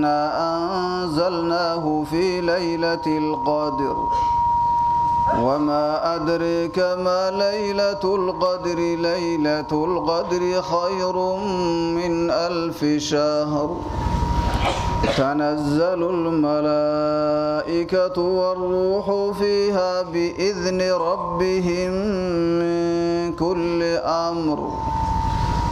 إنا أنزلناه في ليلة القدر وما أدريك ما ليلة القدر ليلة القدر خير من ألف شهر تنزل الملائكة والروح فيها بإذن ربهم من كل أمر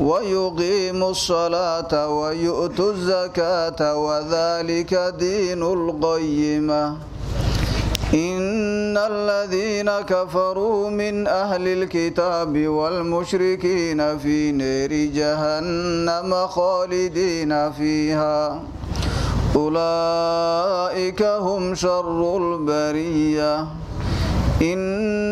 ويقيم الصلاة ويؤت الزكاة وذلك دين القيمة إن الذين كفروا من أهل الكتاب والمشركين في نير جهنم خالدين فيها أولئك هم شر البرية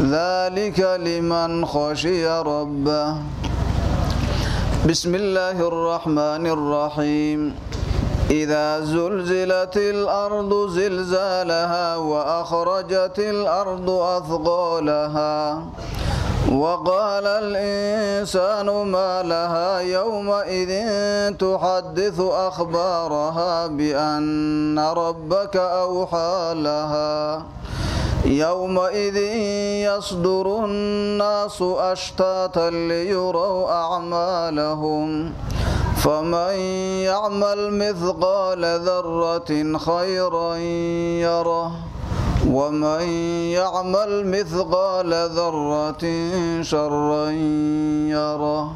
ذلك لمن خشي ربه بسم الله الرحمن الرحيم إذا زلزلت الأرض زلزالها وأخرجت الأرض أثقالها وقال الإنسان ما لها يومئذ تحدث أخبارها بأن ربك أوحى لها يومئذ يصدر الناس أشتاتا ليروا أعمالهم فمن يعمل مثقال ذرة خيرا يره ومن يعمل مثقال ذرة شرا يره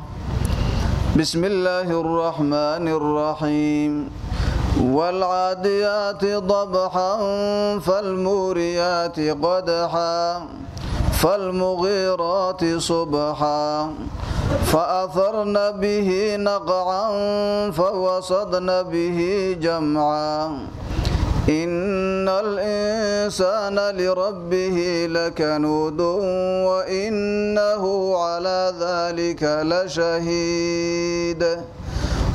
بسم الله الرحمن الرحيم والعاديات ضبحا فالموريات قدحا فالمغيرات صبحا فأثرن به نقعا فوسطن به جمعا إن الإنسان لربه لكنود وإنه على ذلك لشهيد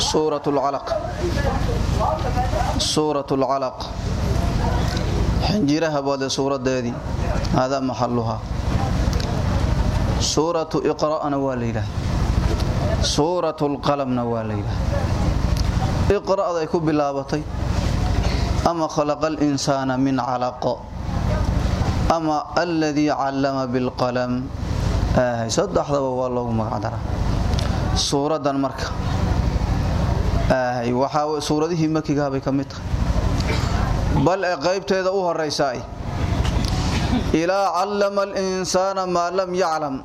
سورة العلق سورة العلق xinjiraha boode suuradeedii haadaa maxaluhaa suuratu iqra'na waa la yidhaah suuratu lqalamna waa la yidhaah iqra'day ku bilaabatay ama khalaqa alinsaana min calaqo ama aladii callama bilqalam saddexdaba waa loogu magacdaraa suuradan marka waxaa suuradihii makigahabay ka mid tahay. Bal ee qaybteeda u horaysaa ilaa callama alinsaana maa lam yaclam.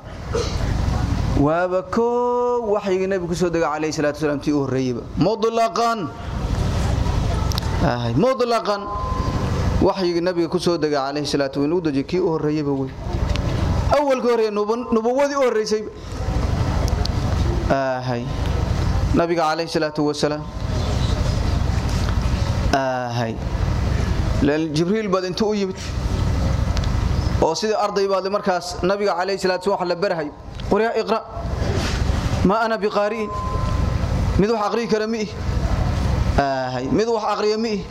Waaba koo waxyigii nebigu ku soo dega calayhi salatu wasalaam tii u horreeyeyba mutlaqan. Mutlaqan. Waxyigii nabiga ku soo dega calayhi salaatu wa nugu dajiy kii u horreeyeyba wey. Awalka horreeya nubuwadii u horreysayba nabiga calayhi salaatu wasalaam jibriil baad intuu u yimid. Oo sidii arday baad markaas nabiga calayhi salatu wasallam wax la barahay. Qoriya iqra. Ma ana biqaari'in mid wax aqriyi kara mi. Ahay. Mid wax aqriya mi.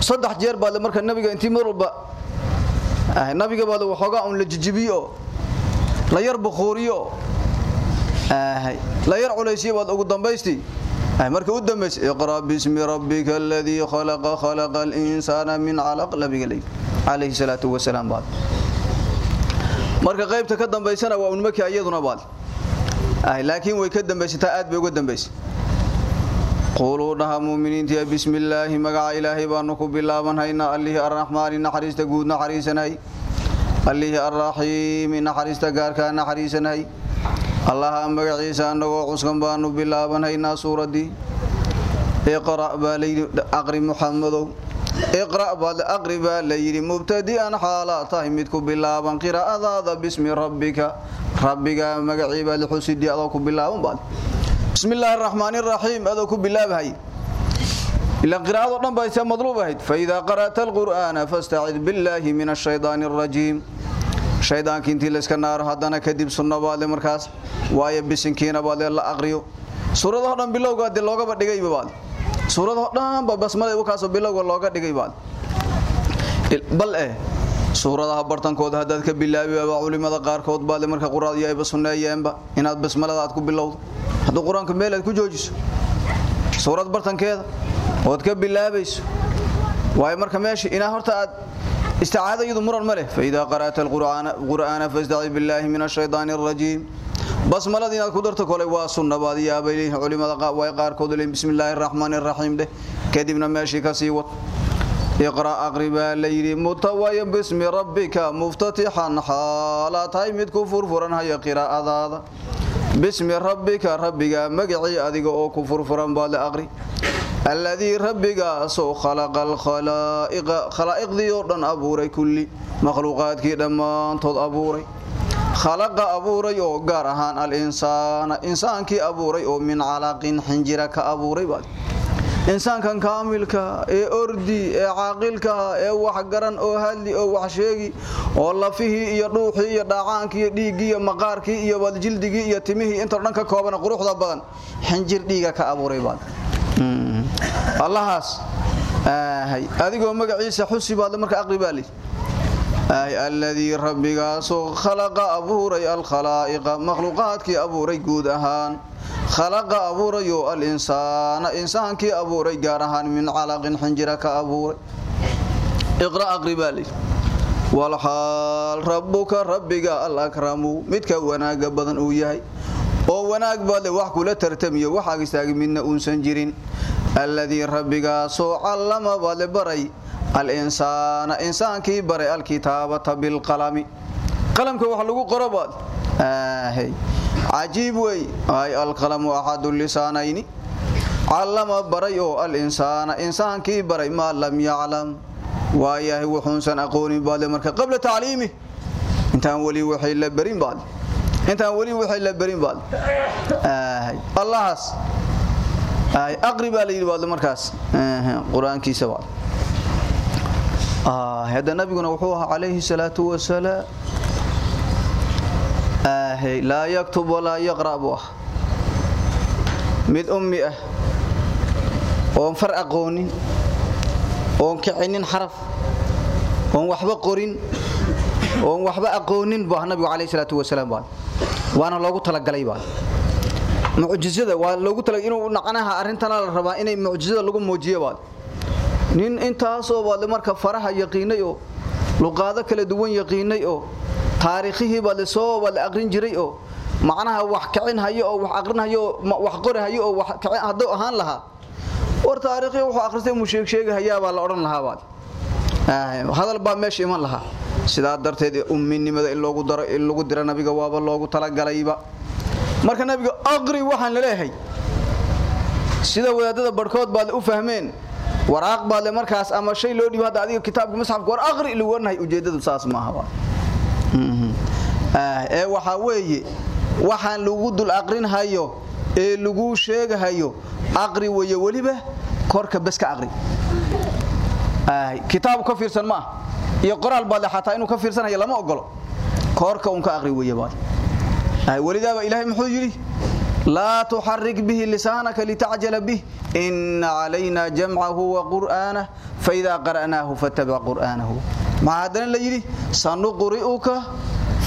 Saddex jeer baad marka nabiga intii mar walba. Nabiga baad waxoogaa un la jijibiyo. La yar bukhuriyo ahay la yar culaysiyo baad ugu dambaystii? Marka u dambaysay iqra bismi rabbika alladii khalaqa khalaqa al-insaana min calaq nabiga leey calayhi salaatu wasalaam baad. Marka qaybta ka dambaysana waa un maki iyaduna baad. Ahay laakiin way ka dambaysataa aad bay uga dambaysay. Quluu dhaha muuminiintiya bismi illaahi magaca ilaahay baanu ku bilaabanhaynaa allihii arraxmaani naxariista guud naxariisanhay allihii arraxiimi naxariista gaarkaa naxariisanhay allaha magaciisa annagoo cuskan baanu bilaabanhaynaa suuraddii iqra' baa layidhi aqri muxamadow iqra' baad aqri baa layidhi mubtadi'an xaalaa tahay mid ku bilaaban qiraa'adaada bismi rabbika. Rabbigaa magacii baad xusidii adoo ku bilaaban baad bismi illaahi araxmaani araxiim adoo ku bilaabhay ilaan qiraa'ado dhan baa isa madluub ahayd faidaa qara'ta alqur'aana fastacid billaahi min ashaydaani arajiim shaydaanki intii layska naaro haddana kadib sunno baadle markaas waayo bisinkiina baadle la aqriyo. Suuradaho dhan bilowga dee loogaba dhigayba baad suuradaho dhanba basmada wakaasoo bilowga looga dhigay baad bal eh suuradaha bartankooda haddaad ka bilaabiba culimada qaarkood baadle marka quraadiyo ayba sunneeyeenba inaad basmalada aad ku bilowdo. Hadduu qur'aanka meel aad ku joojiso suurad bartankeeda ood ka bilaabayso waayo marka meesha inaa horta aad isticaada iyadu muran ma leh faidaa qara'ta alqur'aana fastacid billaahi min ashaydaani arajiim basmalada inaad ku darto kole waa sunna baad yaabay leeyihiin culimada way qaarkood leeyihiin bismi illaahi araxmaani araxiim dheh kadibna meeshii ka sii wad iqra' aqri baa layidhi mutawaya bismi rabbika muftatixan xaalaa tahay mid ku furfuran haya qiraa'adaada bismi rabbika rabbiga magacii adiga oo ku furfuran baad le aqri alladii rabbigaasoo khalaqa alkhalaa'iqa khalaa'iqdii oo dhan abuuray kulli. Makhluuqaadkii dhammaantood abuuray. Khalaqa abuuray oo gaar ahaan al-insaana insaankii abuuray oo min calaqin xinjira ka abuuray baad insaankan kaamilka ee ordi ee caaqilka ee waxgaran oo hadli oo wax sheegi oo lafihii iyo dhuuxii iyo dhaacaankii iyo dhiiggii iyo maqaarkii iyo jildigii iyo timihii intoo dhan ka kooban quruxda badan xinjir dhiiga ka abuuray baad allahaas adigoo magaciisa xusi baad marka aqri baa lii alladii rabbigaasoo khalaqa abuuray alkhalaa'iqa makhluuqaadkii abuuray guud ahaan. Khalaqa abuurayo al-insaana insaankii abuuray gaar ahaan min calaqin xinjira ka abuuray. Iqra aqri baa rabbuka rabbiga alakramu midka wanaaga badan uu yahay oo wanaag baadle wax kula tartamiyo waxaag istaagi midna uusan jirin. Alladii rabbigaasoo callama baadle baray al-insaana insaankii baray alkitaabata bilqalami. Qalamka wax lagu qoro baad cajiib wey. Ay alqalamu axadu lisaanayni. Callama baray oo al-insaana insaankii baray maa lam yaclam. Waayahay wuxuunsan aqoonin baadle marka qabla tacliimi. Intaan weli waxay la berin baad intaan weli waxay la berin baad. Allahaas aqri baa la yidhi markaas. Qur'aankiisa baad. Hadda nabiguna wuxuu ahaa calayhi salaatu wasalaam laa yaktub walaa yaqra' buu mid ummi ah oon far aqoonin oon kicinin xaraf oon waxba qorin oon waxba aqoonin buu ah nabigu calayhi salaatu wasalaam baad waana loogu talagalay baad mucjizada waa loogu talagalay inuu nacnaha arrintana la rabaa inay mucjizada lagu muujiyo baad nin intaasoo baadle marka faraha yaqiinay oo kala duwan yaqiinay oo taariikhihii baad soo wada aqrin jiray oo macnaha wax kicin hayo oo wax aqrin hayo oo wax qori hayo oo wax kicin haduu ahaan lahaa war taariikhii wuxuu akhristay mu sheeg sheegahayaa baa la odhan lahaa baad hadal baa meesha iman lahaa sidaa darteed umminimada in loogu daro in lagu diro nabiga waaba loogu talagalayba marka nabiga aqri waxaan la leeyahay sida wadaadada barhkood baad u fahmeen waraaq baad le markaas ama shay loo hadda adiga kitaabka musxafka war aqri lagu warnahay ujeedadu saas maaha ee waxaa weeye waxaan lagu dul aqrinhayo ee lagu sheegahayo aqri weeye weliba korka bes ka aqri kitaab ka fiirsan ma ah iyo qoraal baad le xataa inuu ka fiirsanayo lama ogolo koorka un ka aqri weeye baad. Welidaaba ilaahay muxuu yidhi laa tuxarik bihi lisaanaka litacjala bih. Ina calayna jamcahu wa qur'aanah faidaa qara'naahu fattabic qur'aanahu. Maxaa haddana la yidhi sanuqri'uka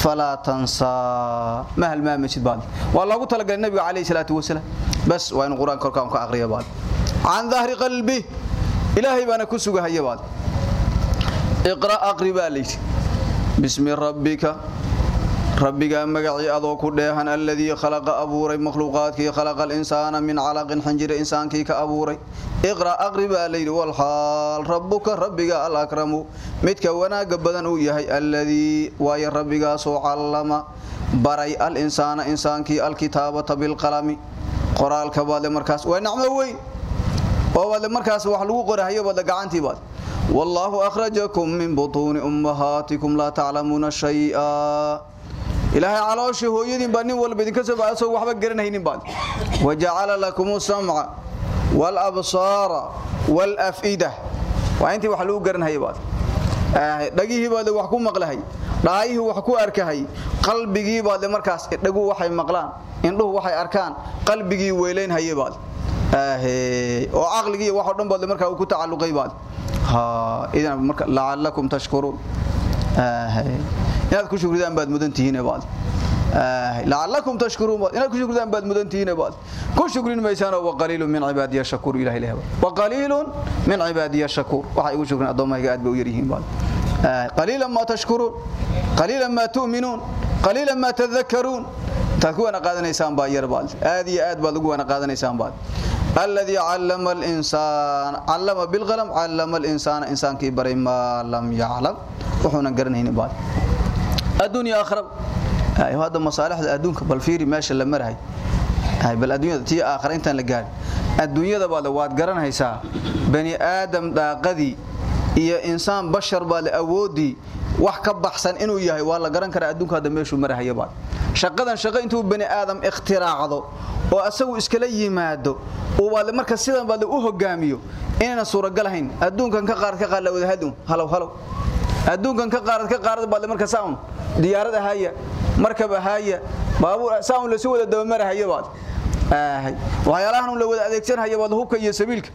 falaa tansaa ma halmaamasid baad. Waa loogu talagalay nabiga calayhi salaatu wasalaam. Bas waa inuu qur'aanka ka aqriya baad. Can qalbi ilaahay baana ku sugahaya iqra aqri baa layidhi bismi rabbika. Rabbigaa magacii adoo ku dheehan alladii khalaqa abuuray makhluuqaadkii khalaqa alinsaana min calaqin xinjira insaankii ka abuuray. Iqra aqri baa layidhi walxaal rabbuka rabbiga alakramu. Midka wanaagga badan uu yahay alladii waayo rabbigaasoo callama baray alinsaana insaankii alkitaabata bilqalami. Qoraalka baadle markaas waa nicmo weyn. Oo baadle markaas wax lagu qorahayo baadle gacantii baad wallaahu akhrajakum min butuuni ummahaatikum laa taclamuuna shay'a. Ilaahay calooshii hooyadiin baa nin walba idinka soo baasoo waxba garanaynin baad wajacala lakum samca wal-absaara wal-af'ida waa intii wax lagu garanhaya baad. Dhagihii baad wax ku maqlahay dhaayihii wax ku arkahay qalbigii baad markaas dhagu waxay maqlaan indhuhu waxay arkaan qalbigii weylaynhaye baad oo caqligii wax oo dhan baad markaa ku tacalluqay baad. Idan marka la'allakum tashkuruun. Inaad ku shukridaan baad mudan tihiin baad. La'allakum tashkuruun baad. Inaad ku shukridaan baad mudan tihiin baad. Ku shukrin maysaan wa qaliilun min ibadiy shakur ilahi ilahi wa qaliilun min ibadiy shakur waxa igu shukrin adoomahayga aad bay u yar yihiin baad qaliilan ma tashkuruun qaliilan ma tu'minuun qaliilan ma tadhakkaruun. Taad ku wana qaadanaysaan baa yar baad. Aad iyo aad baad ugu wana qaadanaysaan baad الذي علم الانسان علم بالقلم علم الانسان انسان كي بري ما لم يعلم وحنا قرنين بعد الدنيا اخر اي هذا مصالح الدنيا بل فيري ماشي لما رهي هاي بل الدنيا تي اخر انت لا غار الدنيا بعد واد قرنهيسا بني ادم داقدي iyo insaan bashar baa la awoodi wax ka baxsan inuu yahay waa la garan karaa adduunka hada meeshuu marahaya baad shaqadan shaqo intuu bani aadam ikhtiraacdo oo asagu iskala yimaado marka sidan baa u hogaamiyo inayna suuragal adduunkan ka qaarad ka qaar la wada hadun halow halow. Adduunkan ka qaarad ka qaarad baa marka saun diyaarad ahaya markab ahaya baabuur saun la soo wada dabamarahaya baad. Waxyaalahan la wada adeegsanaya baad hubka iyo sabiilka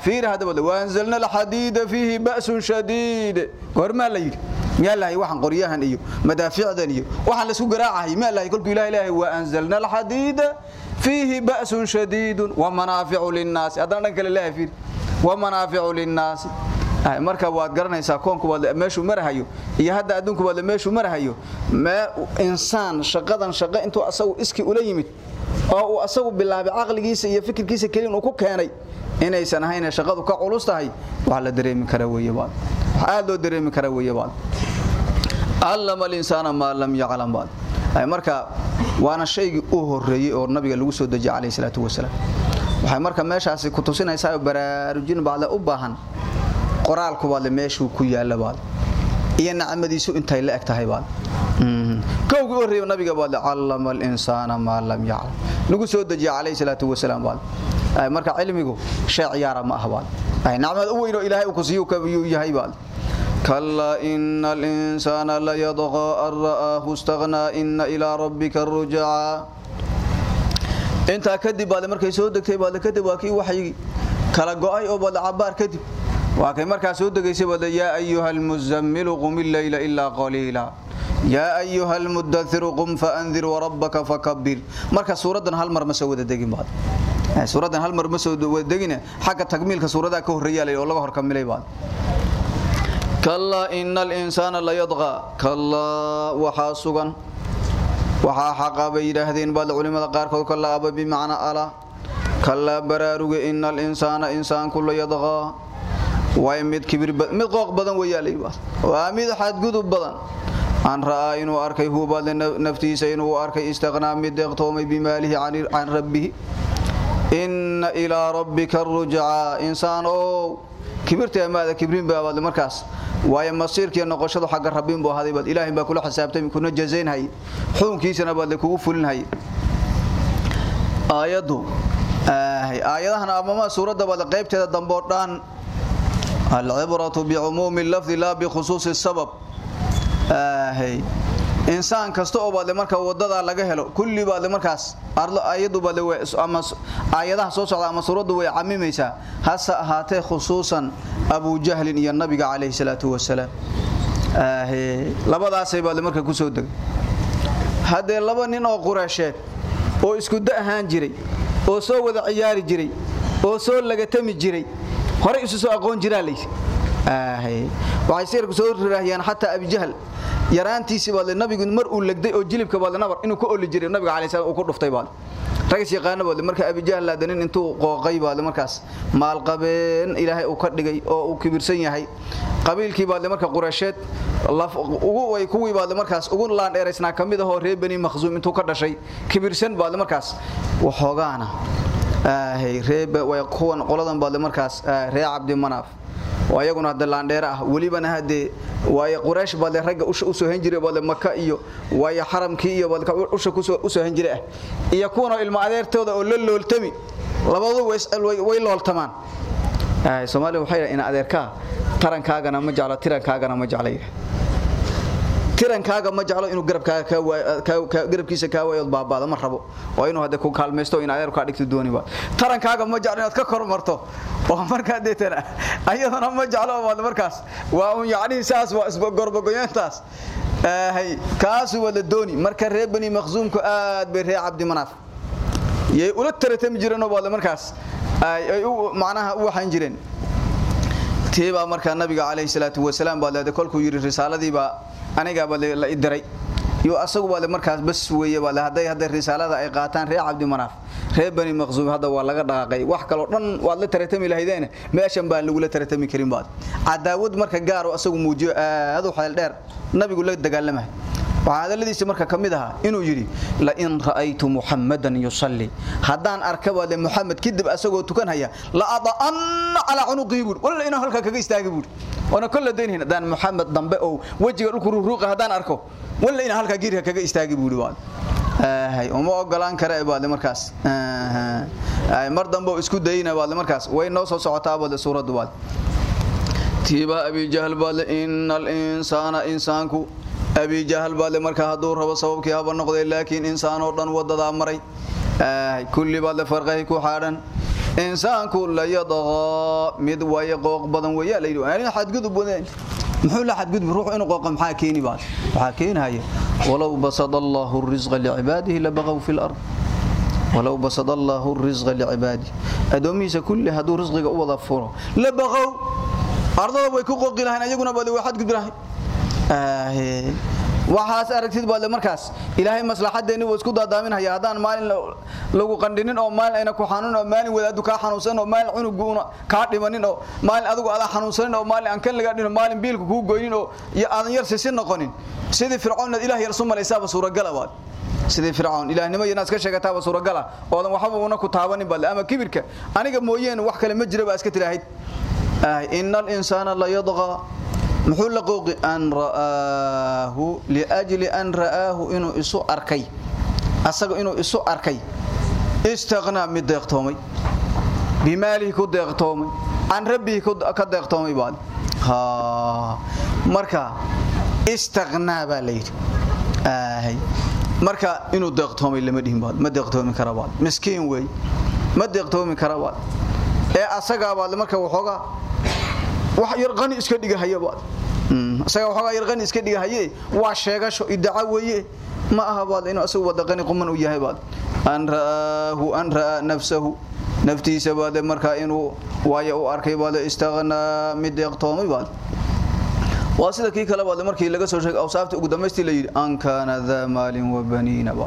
fiir hada wada waanzalna alhadida fihi ba'sun shadid gorma la yiri miyaa waxan qoryahan iyo madaaficdan iyo waxan la isku garaacahay miyaa kulku ilaahay ilaahay wa anzalna alhadida fihi ba'sun shadid wa manafi'u lin-nas hadan kale ilaahay fiir wa manafi'u lin-nas marka waad garanaysaa koonku waad meeshu marahayo iyo hadda adduunku waad meeshu marahayo ma insaan shaqadan shaqo intuu asagu iski ula yimid oo uu asagu bilaabay aqligiisa iyo fikirkiisa kaliya uu ku keenay inaysan ahayn shaqadu ka culus tahay wax la dareemi kara wax aad loo dareemi kara weeye baad. Allama al-insana ma lam ya'lam baad. Marka waana shaygi u horeeyay oo nabiga lagu soo dajiyay kaleey salaatu wasalaam. Waxay marka meeshaasi ku tusinaysaa baraarujin baad u baahan. Qoraalku baad meeshuu ku yaalla baad iyo nacmadiisu intay la eg tahay baad. Kowgii horeeyay nabiga baad allama al-insana ma lam ya'lam lagu soo dajiyay kaleey salaatu wasalaam baad. Marka cilmigu shay ciyaara ma aha baad. Nacmad u weyn oo ilaahay ku siiyo ka yahay baad. Kalla innal insana la yadgha ar-ra'ahu istaghna inna ila rabbika ar-ruj'a inta kadib baad markay soo degtay baad kadib waa kii waxay kala go'ay oo baad cabaar kadib waa kay markaa soo degaysay baad yaa ayyuhal muzammil qum al-layla illa qalila. Yaa ayyuhal mudaththir qum fa anzir wa rabbaka fakabbir. Marka suuradan hal mar ma soo wada degin baad. Suuradan hal mar ma soo wadagina xagga tagmiilka suurada ka horeeyay oo laga horkamilay baad. Kallaa ina alinsaana layadqaa kallaa waxaa sugan. Waxaa xaqa bay yidhaahdeen baad culimmada qaarkood. Kallaa aba bimacnaa ala. Kallaa baraaruga ina alinsaana insaanku layadqaa waay mid mid qooq badan weeyaalay waa mid xadgudub badan. An ra'aa inuu arkay hubaadle naftiisa inuu arkay istaqnaa mid deeqtoomay bimaalihi can rabbihi. Inna ilaa rabbika rujcaa insaan oo kibirta amaada kibrin baabaadle markaas. Waayo masiirkiiyo noqoshadu xagga rabbin buu ahaday baad ilaahay baa kula xisaabtami kuna jazaynhay. Xukunkiisana baadle kugu fulinhay. Aayaddu aayadahan amama suuradda baadle qaybteeda damboo dhan alcibratu bicumuumi lafdi laa bikhusuusi sabab. Insaan kasta oo baadle marka wadadaa laga helo kulli baadle markaas aayadaha soo socda ama suuraddu way camimaysaa hase ahaatee khusuusan abujahlin iyo nabiga calayhi salaatu wasalaam. Labadaasay baadle marka ku soo degay. Haddee laba nin oo qureesheed oo isku da ahaan jiray oo soo wada ciyaari jiray oo soo lagatami jiray horey isu soo aqoon jiraa laysi waxay sirku soo riraahiyaan xataa abijahl yaraantiisii baadle nabigu mar uu legday oo jilibka baadle nabar inuu ku oli jiray nabiga salaam uu ku dhuftay baadle ragas yaqaana baadle marka abijahl laadanin intuu qooqay baadle markaas. Maalqabeen ilaahay uu ka dhigay oo uu kibirsan yahay. Qabiilkii baadle marka qureysheed ugu way kuwii baadle markaas ugu laan dheeraysnaa ka mid ahoo reer bani intuu ka dhashay. Kibirsan baadle markaas. Waxoogaana kuwan qoladan baadle markaas reer cabdi manaaf. Oo ayaguna hadda laandheere ah welibana haddee waayo quraysh baadle ragga usha u soo hen jiray baadle maka iyo waayo xaramkii iyo baadle usha u soo hen jiray ah. Iyo kuwanoo ilmo adeertooda oo la looltami labadu way looltamaan. Soomaaliya waxay ina adeerkaa tarankaagana ma jeclo tirankaagana ma jecla tirankaaga ma jeclo inuu garabkiisa kaa waayood baabaado ma rabo. Oo inuu hadde ku kaalmaysto in adeer kaa dhigto dooniba. Tarankaaga ma jeclo inaad ka kormarto. Oo markaa deetana ayadana ma jeclo baad markaas. Waa un yacnihii saas waa isgorbogoyeentaas kaasu waa la dooni. Marka reer bani maqsuumku aad bay reer cabdi manaaf. Yay ula taratami jireenoo baadle markaas. Ay macnaha u waxaan jireen. Tiibaa markaa nabiga calayhi salaatu wasalaam baad leeday kolkuu yidhi risaaladiibaa anigaaba la idiray yo asagu baale markaas bas weeye baale hadday hadday risaalada ay qaataan reer cabdi manaaf reer bani maqsuum hadda waa laga dhaqaaqay wax kaloo dhan waad la taratami lahaydeen meeshan baan lagula taratami karin baad. Cadaawad marka gaaro asagu muujiyo aad u xeel dheer nabigu la dagaalamahay waxaa hadaladiisa marka ka mid ahaa inuu yidhi lain ra'aytu muxammadan yusalli. Haddaan arka baale muxamed kadib asagoo tukanhaya la ada'anna calaa cunuqihi buuri walla inaan halkaa kaga istaagi buuri waana kolla daynhayn haddaan muxamed dambe oo wejiga dhulku ruuruuqa haddaan arko walla inaan halkaa giirka kaga istaagi buuri baad uma ogolaan kare baadle markaas. Mar dambe isku dayna baadle markaas. Way noo soo socotaa baadle suuraddu baad tiiba abijahl baadle ina alinsaana insaanku abijahl baadle marka hadduu rabo sababkii haba noqday laakiin insaanoo dhan wadadaa maray. Kulli baadle farqahi ku xaadhan insaanku la yadqaa mid waaye qooq badan weeyaa la yidhi xadgudub wadeen. Muxuu la xadgudub ruuxu inuu qooqa maxaa keeni baad waxaa keenaya walow basada allahu risqa licibaadihi labaqaw fi lard walow basada allahu risqa licibaadihi addoomihiisa kulli hadduu risqiga u wada furo labaqow ardada way ku qooqi lahayn ayaguna baad way xadgudbi lahayn waxaas aragtid baadle markaas. Ilaahay maslaxadeenni wuu isku daadaaminhaya haddaan maalin lagu qandhinin oo maalin ayna ku xanuunin oo maalin wadaadu kaa xanuunsanin oo maalin cunuguuna kaa dhimanin oo maalin adigu adaa xanuunsanin oo maalin aan kan lagaa dhin maalin biilka kuu goynin oo aadan yar sisi noqonin. Sidii fircoon inaad ilaah yarsu malaysaaba suuragala baad. Sidii fircoon ilaahnimo inaad iska sheegataaba suuragala. Oodan waxba una ku taabanin baadle ama kibirka aniga mooyeen wax kale ma jira baa iska tiraahid ina alinsaana la yadqaa muxuu la qooqi? An ra'aahu liajli an ra'aahu inuu isu arkay. Asaga inuu isu arkay. Istaqnaa mid deeqtoomay. Bimaalihi ku deeqtoomay. Can rabbihi ka deeqtoomay baad marka istaqnaa baa la yidhi. Marka inuu deeqtoomay lama dhihin baad ma deeqtoomi kara baad miskiin weey ma deeqtoomi kara baad ee asagaa baad marka waxoogaa wax yar qani iska dhigahaya baad. Isaga waxoogaa yar qani iska dhigahaye waa sheegasho idaca weeye. Ma aha baad inuu asagu wada qani quman u yahay baad. An ra'aahu an ra'aa nafsahu. Naftiisa baade markaa inuu waayo u arkay baade istaqnaa mid deeqtoomay baad. Waa sida kii kale baad markii laga soo sheegay awsaafta ugu dambeystii la yiri an kana dha maalin wa baniina ba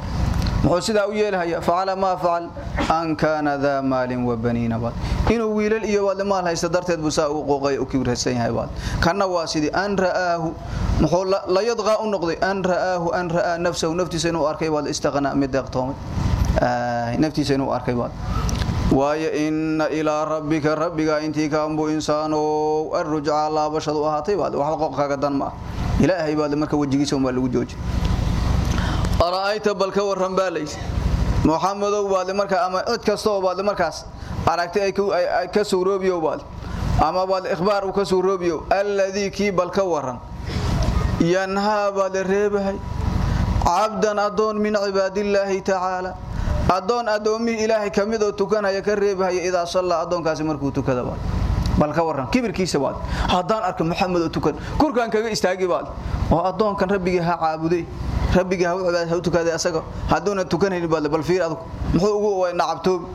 muxuu sidaa u yeelahaya facala ma facal an kana dha maalin wa baniina ba inuu wiilal iyo wad maal haysta darteed buu saa u qooqay u kibraysan yahay baad kana waa sidii an raahu muxuu la yadqa u noqday an raahu an raa nafsahu naftiisa inuu arkay baad istaqna mid deeqtoomay naftiisa inuu arkay baad waayo inna ilaa rabbika rabbiga intii kaanbu insaano arrujca laabashadu ahaatay baad waxba qoqkaaga dan ilaahay baad marka wajigiisa uma lagu jooji ara'ayta bal ka waran baa laysi muxamadow baad marka ama cid kasta oo baad markaas aragtay ay ka suuroobiyo baad ama baad ikhbaar u ka suuroobiyo alladii kii bal ka waran yanhaa baad reebahay. Cabdan adoon min cibaadillaahi tacaala. Adoon adoomihii ilaahay oo tukanaya ka reebahaya idaa sallaa adoonkaasi markuu tukada baad bal ka waran kibirkiisa baad haddaan arka maxamed oo tukan kurkaan kaga istaagi baad oo adoonkan rabbigii ha caabuday. Rabbigii ha u cibaad ha u asaga. Hadduuna tukanaynin baad bal fiir adugu muxuu ugu nacabtoobi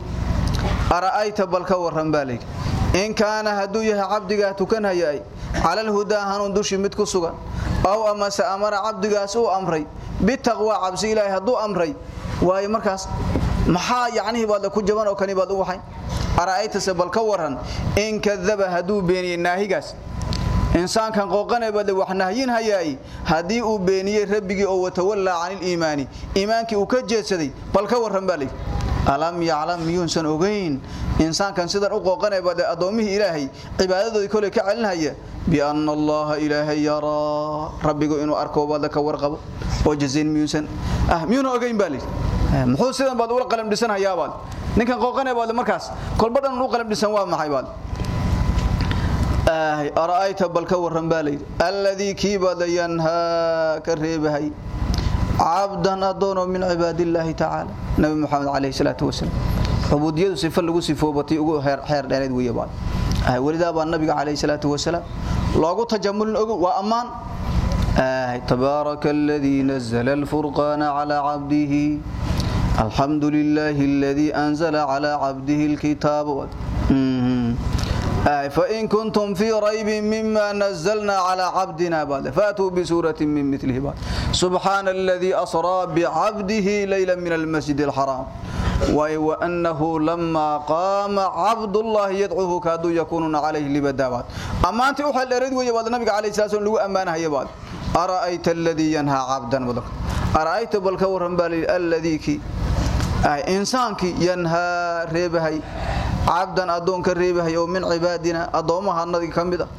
ara'ayta bal ka waran baa in kaana hadduu yahay cabdigaa tukanhayaay calal hudaa hanuun dushii mid ku sugan. Aw amase amara cabdigaas uu amray bitaqwaa cabsi ilaahay hadduu amray. Waayo markaas maxaa yacnihii baad ku jaban oo kani baad u waxay ara'aytase bal ka waran in kadaba hadduu beeniyey naahigaas. Insaankan qooqanay baad wax nahyin hayaay haddii uu beeniyey rabbigii oo watawallaa canil iimaani iimaankii uu ka jeedsaday bal ka waran baa layidhi alam yaclam miyuunsan ogayn insaankan sidan u qooqanay baad addoommihii ilaahay cibaadadoodii koley ka celinhaya bianna allaha ilaahay yaraa rabbigu inuu arko baad ka warqabo oo jazayn miyuusan ah miyuuna ogayn baa muxuu sidan baad ula qalam dhisan hayaa baad? Ninkan qooqanay baad markaas kolba dhan u qalam dhisan waa maxay baad? Ara'ayta bal ka waran baa layidhi alladii kii baad yanhaa ka reebahay cabdan adoonoo min cibaadillaahi tacaala. Nabi muxamed calayhi salaatu wasalaam. Cubuudiyadu sifa lagu sifoobatay ugu xeer dheereed weeye baad welidaa baa nabiga calayhi salaatu wasalaam loogu tajamulin ogow waa ammaan. Tabaaraka aladii nazala alfurqaana calaa cabdihi. Alxamdu lilaahi anzala calaa cabdihi alkitaaba فإن كنتم في ريب مما نزلنا على عبدنا بعد فاتوا بسورة من مثله بعد سبحان الذي أسرى بعبده ليلا من المسجد الحرام وأنه لما قام عبد الله يدعوه كادوا يكونون عليه لبدا بعد أما أنت أحل أريد ويا بعد النبي عليه الصلاة والسلام لو أمانة هي بعد أرأيت الذي ينهى عبدا بدك أرأيت بالكور الذي كي إنسانك ينهى ريبهي cabdan adoon ka reebahay oo min cibaadina adoomahanadii kamid ah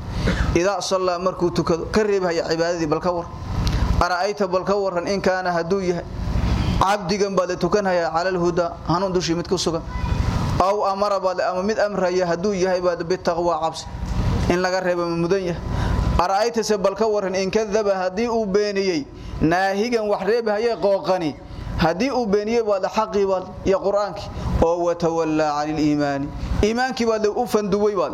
idaa sallaa markuu tukado ka reebahaya cibaadadii bal ka war ara'ayta bal ka waran in kaana hadduu yahay cabdigan baad la tukanhaya calal hudaa hanuun dushii mid ku sugan aw amara baad ama mid amraya hadduu yahay baad bitaqwaa cabsi in laga reeba ma mudan yahay ara'aytase bal ka waran in kadaba haddii uu beeniyey naahigan wax reebahayee qooqani haddii uu beeniyey baad xaqii baad iyo qur'aankii oo watawallaa cani liimaani iimaankii baad u fanduway baad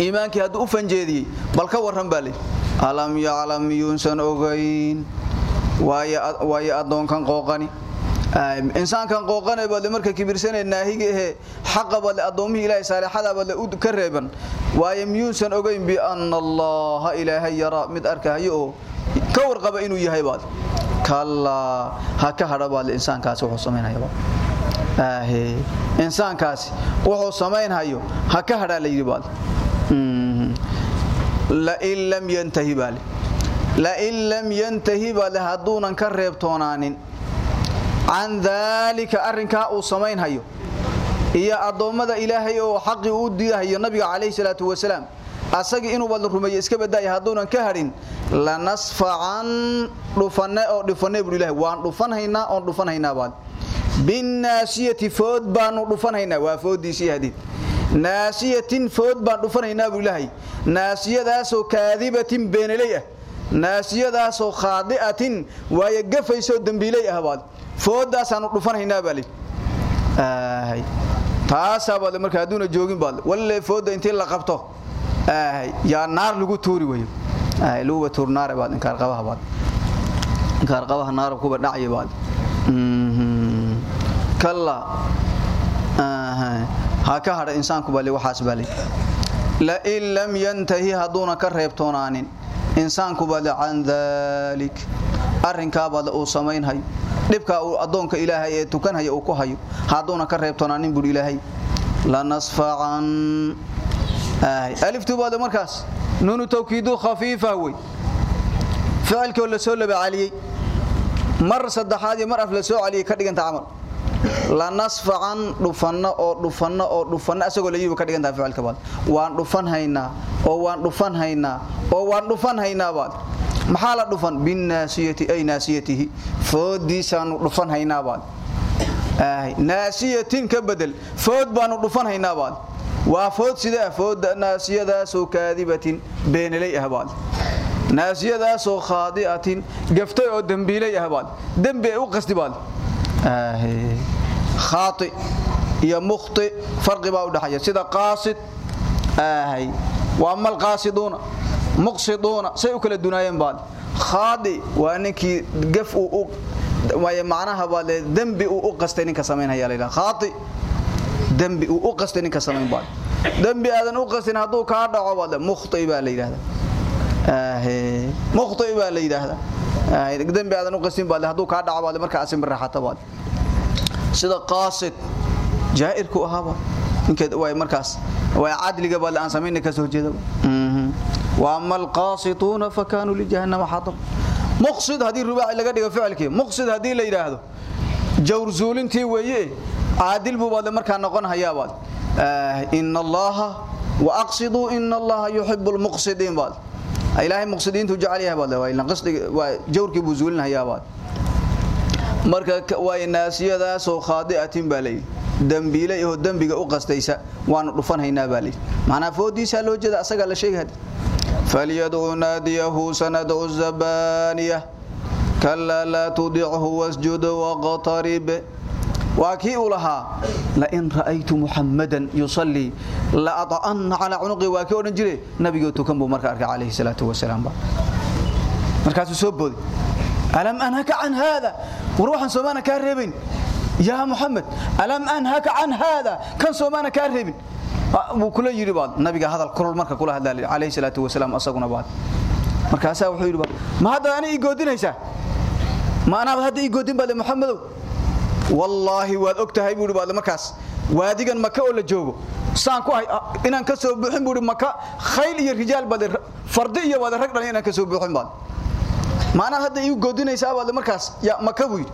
iimaankii hadduu u fanjeediyey bal ka waran baa leh alam yaclam miyuunsan ogayn? Waayo addoonkan qooqani. Insaankan qooqanay baad marka kibirsanee naahiga ahee xaqa baad ilaahay saalixada baad ka reeban. Waayo miyuunsan ogayn bianna allaha ilaahay yaraa mid arkahayo ka warqaba inuu yahay baad kallaa ha ka hadha insaankaasi wuxuu samaynaya aahe insaankaasi wuxuu samaynhayo ha ka hadhaa la yidhi baad lain lam yantahi baale lain lam yantahi baale hadduunan ka reebtoonaanin can daalika arrinkaa uu samaynhayo iyo addoommada ilaahay oo xaqii uu diidahayo nabiga calayhi salaatu wasalaam asagii inuu baad rumeeye iska badaaya hadduunan ka hadhin lanasfacan dhufanne oo dhufanne buu ilaahay waan dhufanhaynaa oon dhufanhaynaa baad binnaasiyati food baanu dhufanhaynaa waa foodiisii hadid naasiyatin food baan dhufanhaynaa buu ilaahay. Naasiyadaasoo kaadibatin beenaley ah. Naasiyadaasoo khaadi'atin waaye gafaysoo dembiiley ah baad foodaasaanu dhufanhaynaa baa taasaa baad marka hadduuna joogin baad walle foodda intii la qabto yaa naar lagu tuuri weyo laguba tuur naare baad inkaar qabaha baad. Inkaar qabaha naarab kuba dhacya baad. Kalla. Ha ka hadha insaanku baa li waxaas baa li lain lam yantahi hadduuna ka reebtoonaanin insaanku baad can dalik arrinkaa baad uu samaynhayo dhibkaa uu addoonka ilaahay ee tukanhaya uu ku hayo hadduuna ka reebtoonaanin buhi ilaahay. Lanasfacan aliftu baad markaas nuunu tawkiidu khafiifa wey ficilkoo la soo labacaliyey mar saddexaad iyo mar af la soo caliyey ka dhiganta camal lanasfacan dhufanno oo dhufanno oo dhufanno asagoo layiba ka dhigantaha ficilka baad waan dhufan haynaa oo waan dhufan haynaa oo waan dhufan haynaa baad maxaa la dhufan binnaasiyati ay naasiyatihi foodiisaanu dhufan haynaa baad naasiyatin ka bedel food baanu dhufan haynaa waa food sidee food naasiyadaasoo kaadibatin beenalay ah baad naasiyadaasoo khaadi'atin gaftay oo dembiilay ah baad dembi ay u qasti baad khaati iyo mukhti farqi baa u dhaxaya. Sida qaasid ahay waa mal qaasiduuna muqsiduuna say u kala dunaayeen baad khaadi waa ninkii gaf uu waaye macnaha baad dembi uu u qastay ninka samaynaya la yidhaha khaati dembi uu u qastay ninka samayn baad dembi aadan u qastin hadduu kaa dhaco baad mukhti baa la yidhaahdaa. Mukhti baa la yidhaahdaa. Dembi aadan u qastin baad hadduu kaa dhaco baad markaa asin baraxata baad sida qaasid jaa'irku ahaaba ninkeed way markaas way cadliga baad aan sameeyna ka soo jeeda wa amal qaasituna fakanu li jahannama hatab muqsid haddii rubaaci laga dhigo ficilkii muqsid haddii la yiraahdo jawr zuulintii weeye caadil buu baad markaa noqon hayaa baad inna allaha wa aqsidu inna allaha yuhibbul muqsidin baad ilaahay muqsidiintu jecel yahay baad waa waa jawrkii buu zuulin hayaa baad marka way naasiyadaas oo khaadi'atin baa leeyahay dambiile iyo dambiga u qastaysa waanu dhufan haynaa baa leeyahay macnaa foodiisa loo jeeda asaga la sheegay falyad'u naadiyahu sanad'u zabaniya kalla la tud'ihu wasjud waqtarib waakii ulaha la in ra'aytu muhammadan yusalli la ata'anna ala unuqi waakii oran jire nabiga tukan buu marka arkay kaleey salaatu wasalaam markaas soo boodi alam anhaka an hada وروحا سومانا كاربين يا محمد ألم أنهك عن هذا كان سومانا كاربين وكل يري بعض النبي هذا القرول مركا كل هذا عليه الصلاة والسلام أصغنا بعض مركا أسا وحيري بعض ما هذا أنا إيقودين إيسا ما أنا هذا wallaahi waad og tahay buui baad markaas. Waadigan maka oo la joogo. Saan ku ah, inaan ka soo buuxin buui maka khayl iyo rijaal baad fardi iyo waad rag dhalin inaan ka soo buuxin baad maanaa hadda iu goodinaysaa baad markaas ya maka buu yidhi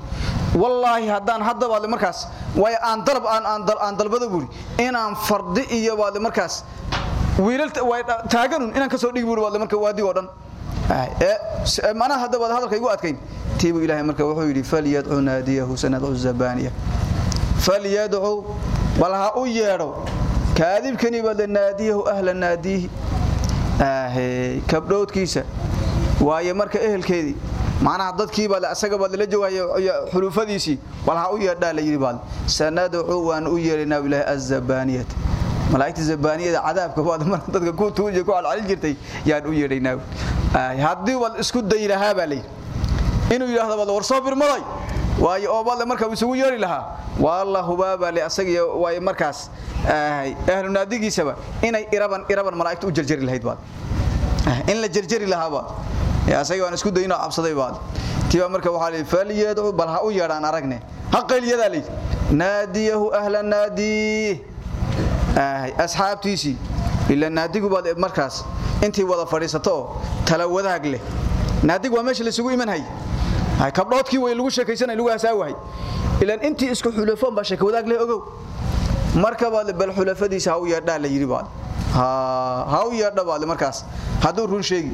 wallaahi haddaan hadda baad markaas waayo aan dalab aan dalbado buui inaan fardi iyo baad markaas wiilal taaganun inaan ka soo dhigi buui baad marka waadigo dhan ee maana hadda baad hadalka igu adkayn. Tiibu ilaahay marka wuxuu yiri falyad'u naadiyahu sanad'u zabaniya falyad'u balha u yeedho kaadibkani baad naadiyahu ahla naadihi ah kabdhoodkiisa. Waaye marka ehelkeedii macnaha dadkii baa asaga baa la joogay xulufadiisi walaha u yeedhaa la yiri baa sanad'u waan u yeelinaa ilaahi az-zabaniyat malaa'ikta zabaniyada cadaabka waa marka dadka ku tuuje ku alcalin jirtay yaan u yeedhaynaa haddii wal isku daylaha baa leey inuu yiraahdo bal war soo birmaday waaye oo bal marka isugu yeeri lahaa. Wallahu baaba li asaga waaye markaas ahlu naadigiisaba inay iraban iraban malaa'ikta u jarjari lahayd baa in la jarjari lahaa baa asaga waan isku dayno absaday baad. Tiba marka waxa leey faliyadu bal ha u yeedaan aragne. Ha qayliyada leey naadiyahu ahla naadi ah asxaabtiisi ila naadigu baad markaas intii wada fadhiisato tala wadaag leh naadigu waa meesha la isugu iman hay. Hay kabdhoodkii way lagu sheekaysanay lagu hasaawahay ila intii isku xulafan ba sheeko wadaag leh ogow. Marka baad bal xulafadiisa ha u yeedhaa la yiri baad. Ha u yeedha baad markaas. Haduu run sheegi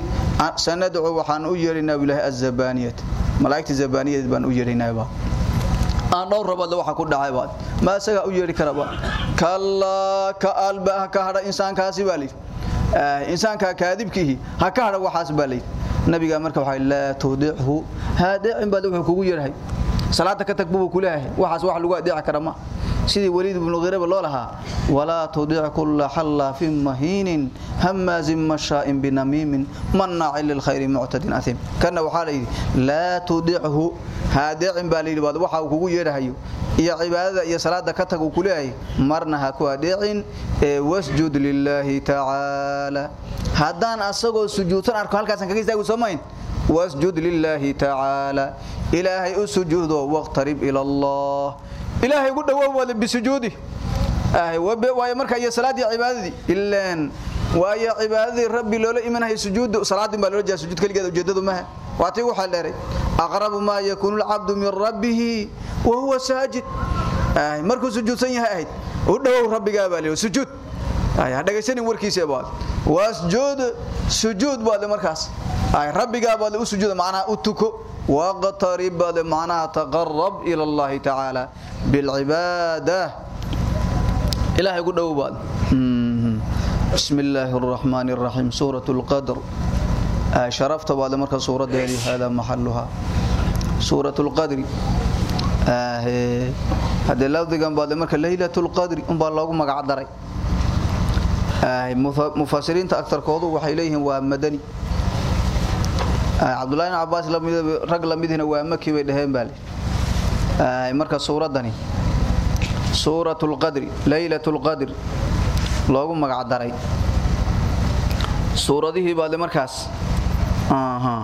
sanadcu waxaan u yeerinaa ilaahi az-zabaniyat malaa'ikta zabaniyad baan u yeerinaa baad aan dhowr rabad waxa ku dhacay ma isaga u yeeri kara baad kalla ka alba ka hada insaankaasi baa leeyahay insaanka kaadibkihi ha ka hada waxaas baa nabiga marka waxa la tudihu. Haadicin baad wuxuu kugu yeerahay salaada ka tagbu ku leeyahay waxaas wax lagu adeeci kara sidii waliid ibn ghirab loo lahaa wala tudic kull halafin mahin hamazin masha'in binamim manna'il lil khair mu'tadin athim kana waxa la yiri la tudichu haadicin baa leeyahay waxa uu kugu yeerahayo iyo cibaadada iyo salaada ka tag ku leeyahay marna ha ku adheecin ee wasjud lillaahi tacaala. Haddaan asagoo sujuudsan arko halkaasan kaga istaagu soomayn wasjud lillaahi tacaala ilaahay u sujuudo waqtarib ila allah. Ilaahay ugu dhawoow wada bisujuudi. Waayo marka iyo salaadii cibaadadii. Ilaan waayo cibaadadii rabbi loola imanahay sujuud salaadin baa loola jeedaa sujuud kaligeed ujeedadu maha waatii waxa dheeray aqrabu ma yakunu al'abdu min rabbih wa huwa sajid ay markuu sujuudsan yahay u dhawow rabbiga baa leeyahay dhegaysanin warkiisa baad. Wasjud sujuud baad markaas. Rabbigaa baad u sujuud macnaha u tuko. Waqtarib baad macnaha taqarrab ila allahi tacaala bilcibaada. Ilaahay ugu dhow baad. بسم الله الرحمن الرحيم سورة القدر شرفت بعد مركز سورة ديري هذا محلها سورة القدر هذا لفظ بعد مركز ليلة القدر أم بالله مقعد دري مفسرين أكثر كوضو وحيليهم ومدني عبد الله بن عباس رجل مدهنا ومكي ويدهين بالي مركز سورة دني سورة القدر ليلة القدر loogu magac daray suuradihii baad markaas aha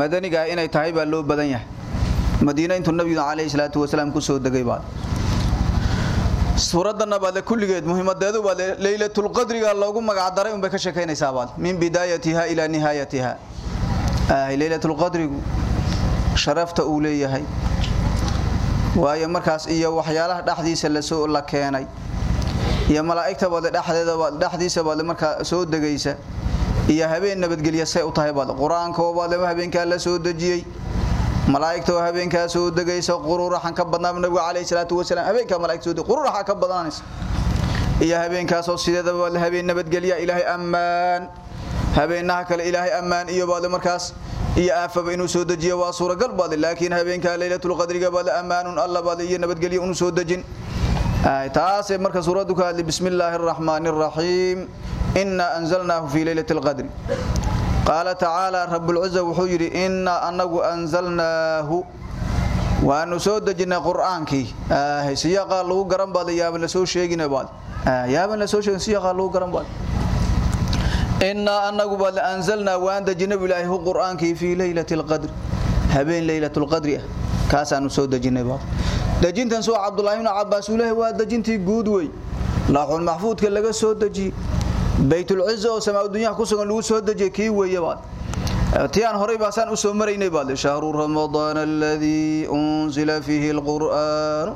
madaniga inay tahay baa loo badan yahay madiina intuu nabiga kaleey salaatu wasalaam ku soo degay baad suuradana baad kulligeed muhiimadeedu baad laylatul qadriga loogu magac daray un bay ka sheekaynaysaa baad min bidayatiha ila nihayatiha ay laylatul qadrigu sharafta uu leeyahay. Waayo markaas iyo waxyaalaha dhaxdiisa la soo la keenay. Iyo malaa'igta wada dhaxdeeda wada dhaxdiisa wada marka soo dagaysa iyo habeen nabadgelyo say u tahay baad quraanka oo wada habeenka la soo dajiyay malaa'igta oo habeenka soo dagaysa qururaxan ka badnaa nabiga kaleey salaatu wasalaam. Habeenka malaa'igta soo qururaxa ka badanaanaysa iyo habeenkaas oo sideeda wada habeen nabadgelyo ilaahay amaan habeenaha kale ilaahay amaan iyo wada markaas iyo aafaba inuu soo dajiyo waa suuragal baad laakiin habeenka laylatul qadriga wada amaanun allah baad iyo nabadgelyo inuu soo dajin taasay marka suuradu ka hadlay bismillaahir rahmaanir rahiim inna anzalnahu fi laylatil qadri qala ta'ala rabbul izza wuxuu yiri inna annagu anzalnahu wa anu soo dajina quraankii. Ah siyaqa lagu garan baad yaab la soo sheegina baad. Yaab la soo sheegin siyaqa lagu garan baad. Inna annagu baad anzalna wa an dajina billahi quraankii fi laylatil qadri. Habeen laylatul qadri kaasaanu soo dajinay baad. Dajintan soo Abdullah ibn Abbas uu leeyahay waa dajintii guud way laaxul mahfuudka laga soo daji baytulciza oo samaaudunyaha ku sugan lagu soo dejiyay kii weeyabaad tiaan horay baasaan u soo maraynay baad shahru ramadaan alladii unzila fiihi alqur'aan.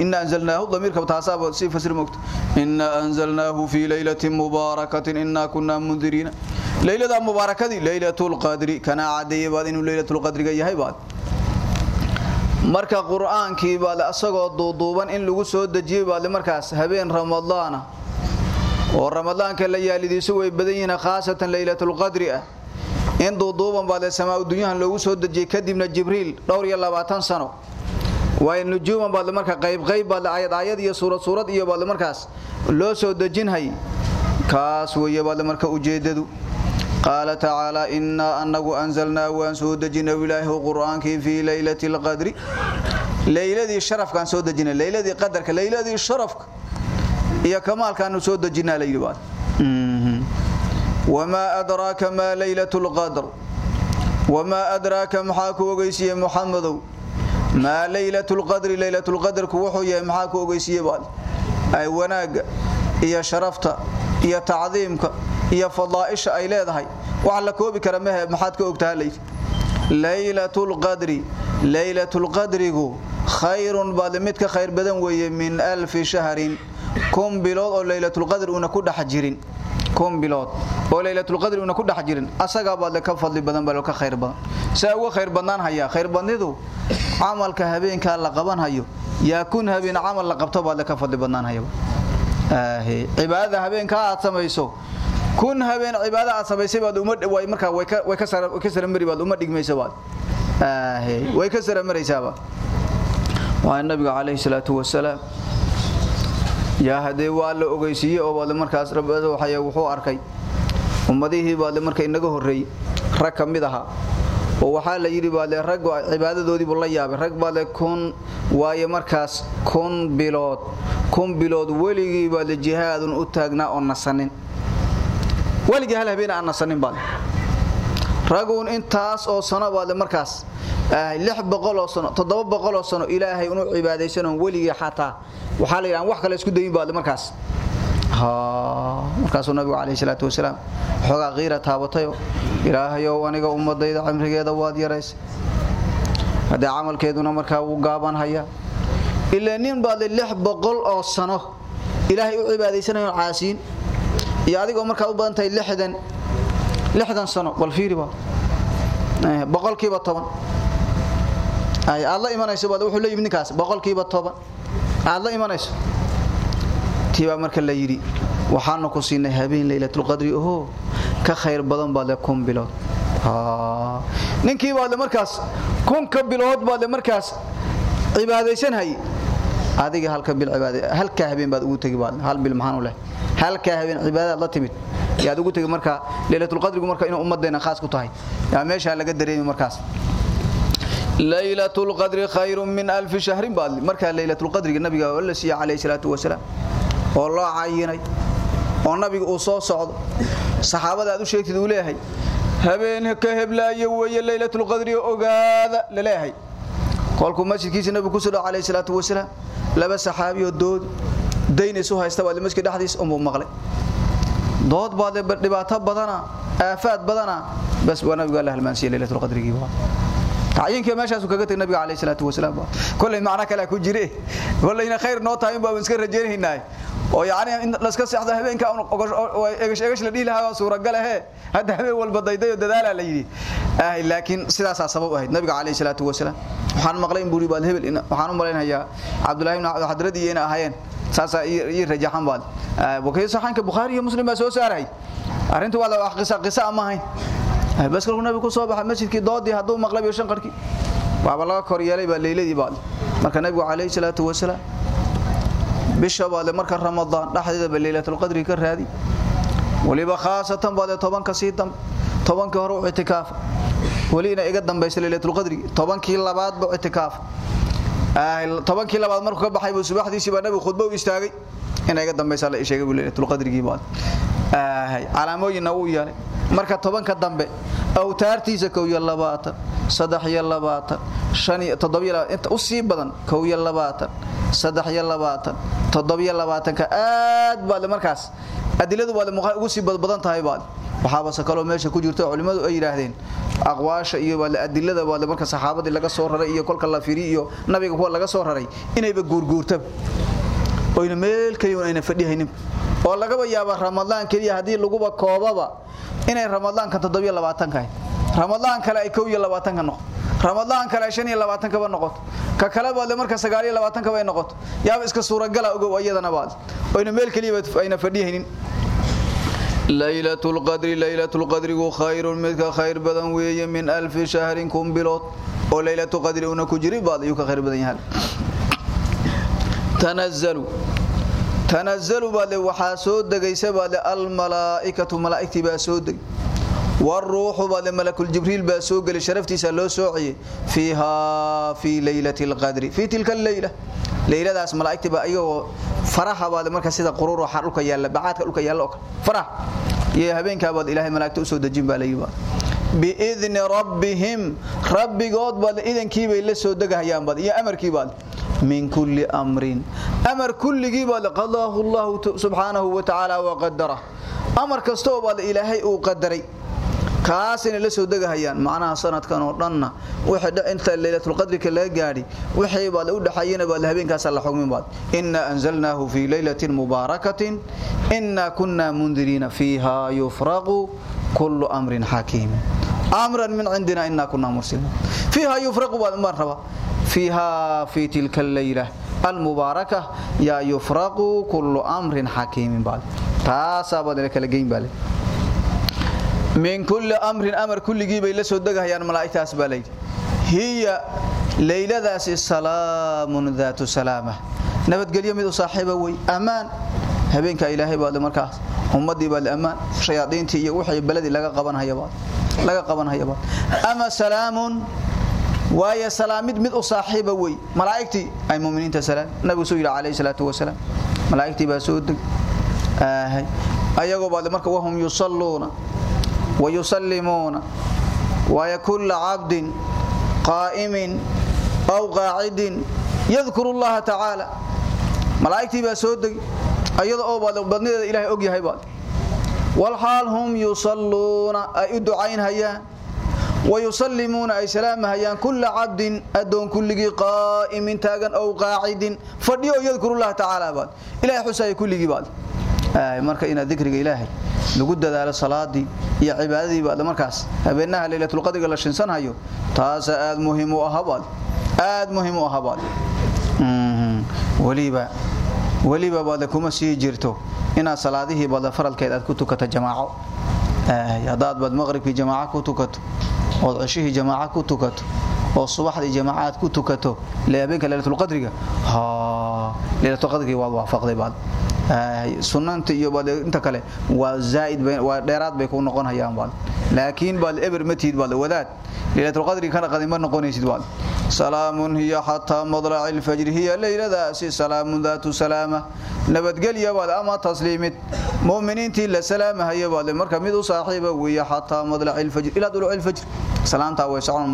إن أنزلناه ضمير كبتاساب سي فسر مكت إن أنزلناه في ليلة مباركة إنا كنا منذرين ليلة مباركة دي ليلة القدر كان عادي بعد إنه ليلة القدر يهي بعد marka quraankii baa la asagoo duuduuban in lagu soo dajiyay baa markaas habeen ramadaana oo ramadaanka la yaalidiisu way badan yihiin khaasatan laylatul qadri ah in duuduuban baad samaa dunyahan loogu soo dajiyay kadibna jibriil dhowr iyo 20 sano way nujuuman baad marka qayb qayb baad ayad ayad iyo suurad suurad iyo baad markaas loo soo dajinhay kaas weeye baad marka ujeedadu قال تعالى إنا أنه أنزلنا وأنسود جنا بالله قرآن في ليلة القدر ليلة الشرف كان سود جنا ليلة قدرك ليلة الشرف هي كمال كان سود جنا ليلة بعد وما أدراك ما ليلة القدر وما أدراك محاك وقيسي محمد ما ليلة القدر ليلة القدر كوحو يا محاك وقيسي بعد أي وناق هي شرفت هي تعظيمك iyo fadaaisha ay leedahay waxa la koobi kara ma maxaad ka ogtahay leey laylatul qadri laylatul qadrigu khayrun baad mid ka khayr badan weeye min alf shahrin kum bilood oo laylatul qadri una ku dhax jirin kum bilood oo laylatul qadri una ku dhax jirin asaga baad ka fadli badan bal ka khayr badan saa uga khayr badnaan haya khayr badnidu amalka habeenka la qaban hayo yaa kun habeen amal la qabto baad ka fadli badnaan hayo آه عبادة هبين كا سميسو كن هبين عبادة سميسي بعد أمد واي مركا واي كا واي كسر واي كسر مري بعد أمد دقمي سباد آه واي كسر مري سباد والنبي عليه الصلاة والسلام يا هدي والله أجيسي أو بعد مركا أسرب هذا وحيا وحو أركي أمديه بعد مركا إنه هري ركم بدها oo waxaa la yidhi baale rag cibaadadoodiibuu la yaabay rag baale kun waaye markaas kun bilood kun bilood weligii baale jihaadun u taagnaa oo nasanin weligii hal habeen aan nasanin baale raguun intaas oo sano baale markaas lix boqoloo sano toddoba boqoloo sano ilaahay unu cibaadaysanoon weligii xataa waxaa la yidhaha wax kale isku dayin baale markaas. Markaasuu nabigu calayhi salaatu wasalaam xoogaa qiira taabatayo ilaahayow aniga ummadayda cimrigeeda waad yaraysay haddee camalkeeduna markaa wuu gaaban hayaa. Ilaa nin baad lix oo sano ilaahay u cibaadaysanayo caasiin iyo adigoo markaa u badan tahay lixdan lixdan sano bal fiiriba boqolkiiba toban. Aad la imanayso baad wuxuu la yimid ninkaas boqolkiiba toban. Aad la imanayso. Tiibaa marka la yidhi waxaanu ku siinay habeen laylatulqadri oho ka khayr badan baad le kun bilood. Ninkii baad markaas kunka bilood baad le markaas cibaadaysanhay adiga halka bil cibaada halka habeen baad ugu tagi baad hal bil maxaan u leh? Halka habeen cibaadad la timid yaad ugu tagi marka laylatulqadrigu marka inuu ummadeena khaas ku tahay. Yaa meesha laga dareemi markaas. Laylatul qadri khayrun min alf shahrin baad marka laylatul qadriga nabiga wala siya calayhi salaatu wasalaam oo loo cayinay oo nabiga uu soo socdo. Saxaabada aad u sheegtid uu leeyahay habeen ka heblaayo weeye laylatul qadri ogaada leeyahay kolkuu masjidkiisa nabigu ku soo dhaw calayhi salaatu wasalaam laba saxaabi oo dood dayn isu haysta waa masjidka dhexdiisa umuu maqlay. Dood baad dhibaato badana aafaad badana bas waa nabigu alla halmaansiiyay laylatul qadrigii waa tacyiinka meeshaas kaga tagay nabiga calayhi salaatu wasalaam kulay macna kale ku jire. Walayna khayr noo tahay baa iska rajeenaynaa oo yaani in la iska seexdo habeenka egash egash la dhiilaha suuragal ah. Hada habeen walba daydayo dadaala la yiri ah laakiin sidaas sabab ahayd nabiga calayhi salaatu wasalaam waxaan maqlay in buuri baad hebel waxaan u malaynayaa abdullaahi ibn xadradi iyana ahaayeen. Saasa iyo rajaxan baad. Wakay saxanka bukhari iyo muslim baa soo saaray. Arintu waa la qisa qisa ama ahayn. Bas kalku nabigu ku soo baxay masjidkii doodii hadduu maqlay iyo shanqarkii waaba laga kor yeelay baa leeyladii baad. Marka nabigu calayhi salaatu wasalaam bisha baad marka ramadaan dhaxdeeda ba leelatul qadri ka raadi. Waliba khaasatan baad tobanka sii dam tobanka hore u itikaaf wali ina iga dambaysa leelatul qadri tobankii labaad buu itikaaf tobankii labaad markuu ka baxay buu subaxdiisii baa nabigu khudbo u istaagay. Ina iga dambaysa la sheegay leelatul qadrigii baad. Calaamooyinna uu yeelay. Marka tobanka dambe awtaartiisa kow iyo labaatan saddex iyo labaatan shan iyo toddobiyo labaatan inta u sii badan kow iyo labaatan saddex iyo labaatan toddobiyo labaatanka aad baad markaas. Adiladu baad ugu sii badbadan tahay baad. Waxaabase kaloo meesha ku jirta culimmadu ay yidhaahdeen aqwaasha iyo adilada baad marka saxaabadii laga soo raray iyo kolka la firi iyo nabiga laga soo raray inayba guurguurtaba oyna meel kaliya ayna fadhihaynin oo lagaba yaaba ramadaan kaliya haddii laguba koobaba inay ramadaanka toddobiyo labaatanka ramadaan kale ay kow iyo noqoto ramadaan kale ay shan ba noqoto ka kale baad marka sagaal iyo labaatanka noqoto yaaba iska suuragala ogow iyadana baad. Oyna meel kaliya ayna fadhihaynin laylatul qadri laylatul qadrigu khayrun midka khayr badan weeye min alfi shahrin kun bilood oo laylatu qadri una ku jirin baad ayuu ka khayr badan yahay tanazalu tanazalu baad waxaa soo degaysa baad almalaaikatu malaaigtii baa soo deg والروح بعد ملك الجبريل باسوق لشرفتي سلو سوعي فيها في ليلة القدر في تلك الليلة ليلة داس ملائكتي با ايغو فرحة بعد مركا سيدا قرور وحار لك يالا بعادك لك يالا فرح يا هبينك بعد إلهي ملائكتي أسود الجنب عليه بعد leeyba biidn rabbihim. Rabbigood baad idankii bay la soo degahayaan iyo amarkii baad min kulli amrin. Amar kulligii baad qadahu allah subhanahu wa ta'ala wa qaddara amar kasto baad ilaahay uu qadaray. Kaasina la soo degahayaan. Macnaha sanadkan oo dhanna inta leelatul qadrika laga gaari wixii baad u dhaxayina baad habeenkaas la xugmin baad inna anzalnahu fi laylatin mubarakatin inna kunna mundirina fiha yufraqu kullu amrin hakim amran min indina inna kunna mursilin fiha yufraqu baad marhaba fiha fi tilka al-layla المباركه يا يفرق كل امر حكيم بعد تاسا بدل kala geyn baa من كل امر امر كل جيبay la soo dagayaan malaa'iktaas baa leeyahay hiya leyladaas salaamun dhaatu salaama nabad galiyo mid u saaxiiba way amaan habeenka ilaahay baad markaas ummadii baad amaan shayaadiintii iyo wixii baladi laga qaban hayaba laga qaban hayaba ama salaamun waaya salaamid mid u saaxiiba way malaa'igtii ay muuminiinta salaam nabigu soo yiri calayhi salaatu wasalaam malaa'igtii baa soo deg آه أيغو بعد مركا وهم يصلون ويسلمون ويكل عبد قائم أو قاعد يذكر الله تعالى ملائكتي بسودق أيضا أو بعد بدنيد إلهي أوجي هاي بعد والحال هم يصلون أي دعين هيان ويسلمون أي سلام هيان كل عبد أدون كل قائم تاغن أو قاعد فديو يذكر الله تعالى بعد إلهي حساي كل بعد marka ina dikriga ilaahay lagu dadaalo salaadii iyo cibaadadii baad markaas habeenaha leelatul qadriga la shinsanayo taas aad muhiim u ahabaad aad muhiim u ahabaad waliba waliba baad kuma sii jirto ina salaadihii baad faralkeed aad ku tukato jamaaco. Hadaad baad maqribkii jamaaco ku tukato oo cishihii jamaaco ku tukato oo subaxdii jamaacaad ku tukato leebeenka leelatul qadriga ha leelatul qadriga waa waafaqday baad sunanta iyo inta kale waa waa dheeraad bay ku noqon hayaan baad laakiin baad eber matid baad wadaad. Leelatul qadri kana qadima noqonaysid baad salaamun hiya hatta madla'il fajr hiya leylada si salaamun daatu salaama. Nabadgelya baad ama tasliimid. Muuminiintii la salaama haya baad marka mid u saaxiiba weeya hatta madla'il fajr ila dulu'il fajr. Salaanta way socon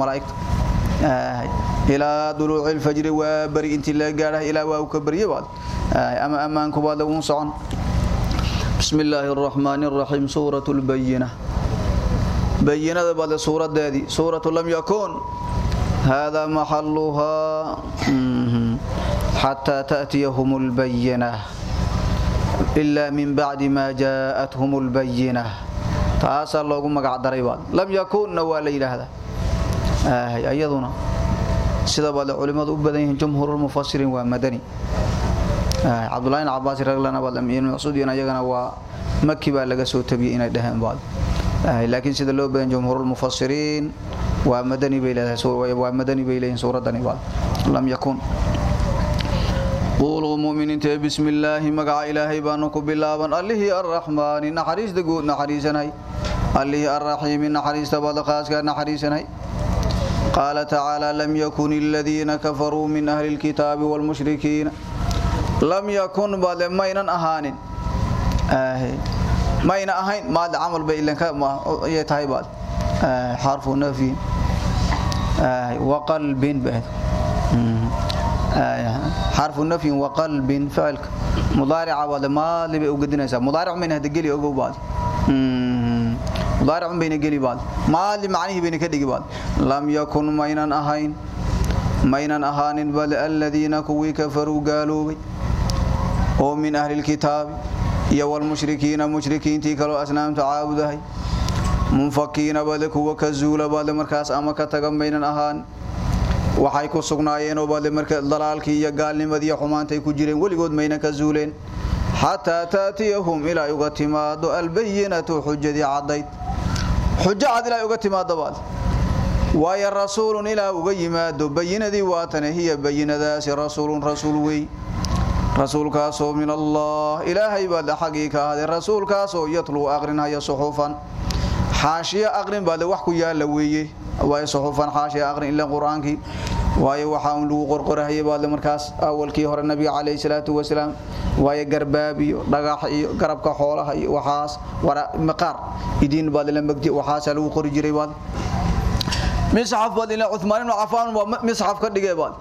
malaa'ikta إلى طلوع الفجر وبري انت لا غاره إلى واو كبريه بعد أما أمانكم بعد ونصعن بسم الله الرحمن الرحيم سورة البينة بينة بعد سورة دادي سورة لم يكن هذا محلها حتى تأتيهم البينة إلا من بعد ما جاءتهم البينة تاسى الله مقع دريبان لم يكن نوالي هذا آه أيضنا sida baad culimadu u badan yihiin jumhuurul mufassiriin waa madani Abdullah ibn Abbas raglana wal amiin Mas'ud ayagana waa Makki baa laga soo tabiyay inay dhahaan baad laakiin sida loo badan jumhuurul mufassiriin waa madani bay leedahay soo waa madani bay leeyihiin suuradani baad lam yakun قولوا مؤمنين بسم الله مقع إلهي بانكم بالله الله الرحمن نحريس دقود نحريسنهي الله الرحيم نحريس تبادل خاص نحريسنهي قال تعالى لم يكن الذين كفروا من أهل الكتاب والمشركين لم يكن بعد مين أهان آه مين أهين ما عمل بإلن ما يتهي بعد آه حرف نفي آه وقلب بعد آه حرف نفي وقلب فعل مضارع بعد ما اللي بيوجدنا مضارع من هذا الجلي أجو بعد مضارع بين قلي بعض ما اللي معنيه بين كدغ بعض لم يكن مينا اهين مينا اهان بل الذين كوي كفروا قالوا ومن اهل الكتاب يا والمشركين مشركين تيكلوا اسنام تعابدها منفكين بل كو كزول بل مركاس اما كتغ مينا اهان waxay ku sugnaayeen oo baad marka dalaalkii iyo gaalnimadii xumaantay ku jireen waligood mayna ka zuuleen حتى تاتيهم الى يغتماد البينه حجدي عديد حجه عدل يغتماد بعد ويا رسول الى ويماد بينذي واتنه هي بينذاس رسول رسول وي رسول كاسو من الله الهي بعد حقيقه هذا الرسول كاسو يتلو اقرنها يا صحفا حاشيه اقرن بعد وحكو يا لويه واي صحفا حاشيه اقرن الا قرانك waayo waxa uu lagu qorqorahay baad markaas awalkii hore nabiga kaleey salaatu wasalaam waayo garbaab iyo dhagax iyo garabka xoolaha iyo waxaas wara maqaar idin baad la magdi waxaas lagu qori jiray baad misxaf baad ila Uthman ibn Affan waa misxaf ka dhigay baad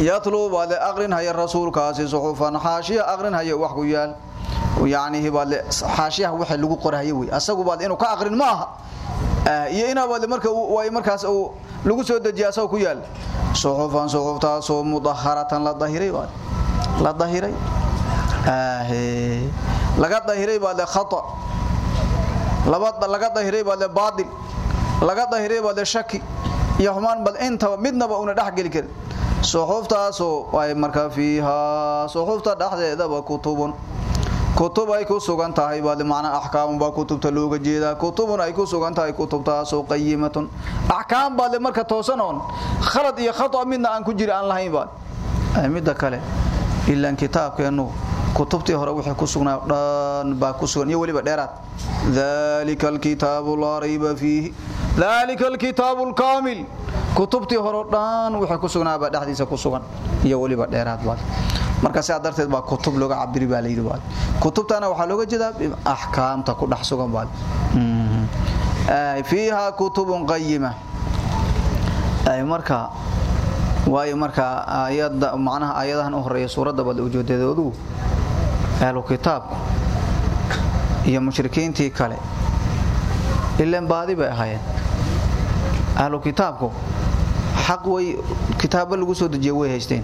yatlu baad aqrin haya rasuulkaasi suxufan haashiya aqrin haya wax ku yaal يعني baad haashiyaha waxa lagu qorahay way asagu baad inuu ka aqrin ma aha iyo ina baad marka way markaas uu lagu soo dajiyaa soo ku yaal. Suxufan suxuftaas oo mudaharatan la dahiray baad la dahiray. Ah laga dahiray baad khata. Labada laga dahiray baad baadil. Laga dahiray baad shaki. Iyo xumaan bal inta midnaba una dhax gali karin. Suxuftaas oo ay marka fiiha suxufta dhaxdeeda ba kutubun kutub ay ku sugan tahay baad macna ahkaam ba kutubta looga jeeda kutubun ay ku sugan tahay kutubtaas oo qayimatun ahkaam baad marka toosanoon khalad iyo khata midna aan ku jira aan lahayn baad. Ay midda kale illa kitaabkeenu kutubtii hore wixii ku sugnaa dhan baa ku sugan iyo waliba dheeraad. Dhalika alkitaabu laa rayba fiihi. Dhalika alkitaabu alkaamil kutubtii hore dhan wixii ku sugnaa baa dhexdiisa ku sugan iyo waliba dheeraad baa marka sidaa darteed baa kutub looga cabiri baa layidhi baa kutubtana waxaa looga jeedaa axkaamta ku dhex sugan baa fiiha kutubun qayima marka waayo marka macnaha aayadahan u horreeya suuradda bal ujeedadoodu ahlu kitaabku iyo mushrikiintii kale. Ilaan baadi bay ahaayeen. Ahlu kitaabku xaq way kitaabo lagu soo dejiye way haysteen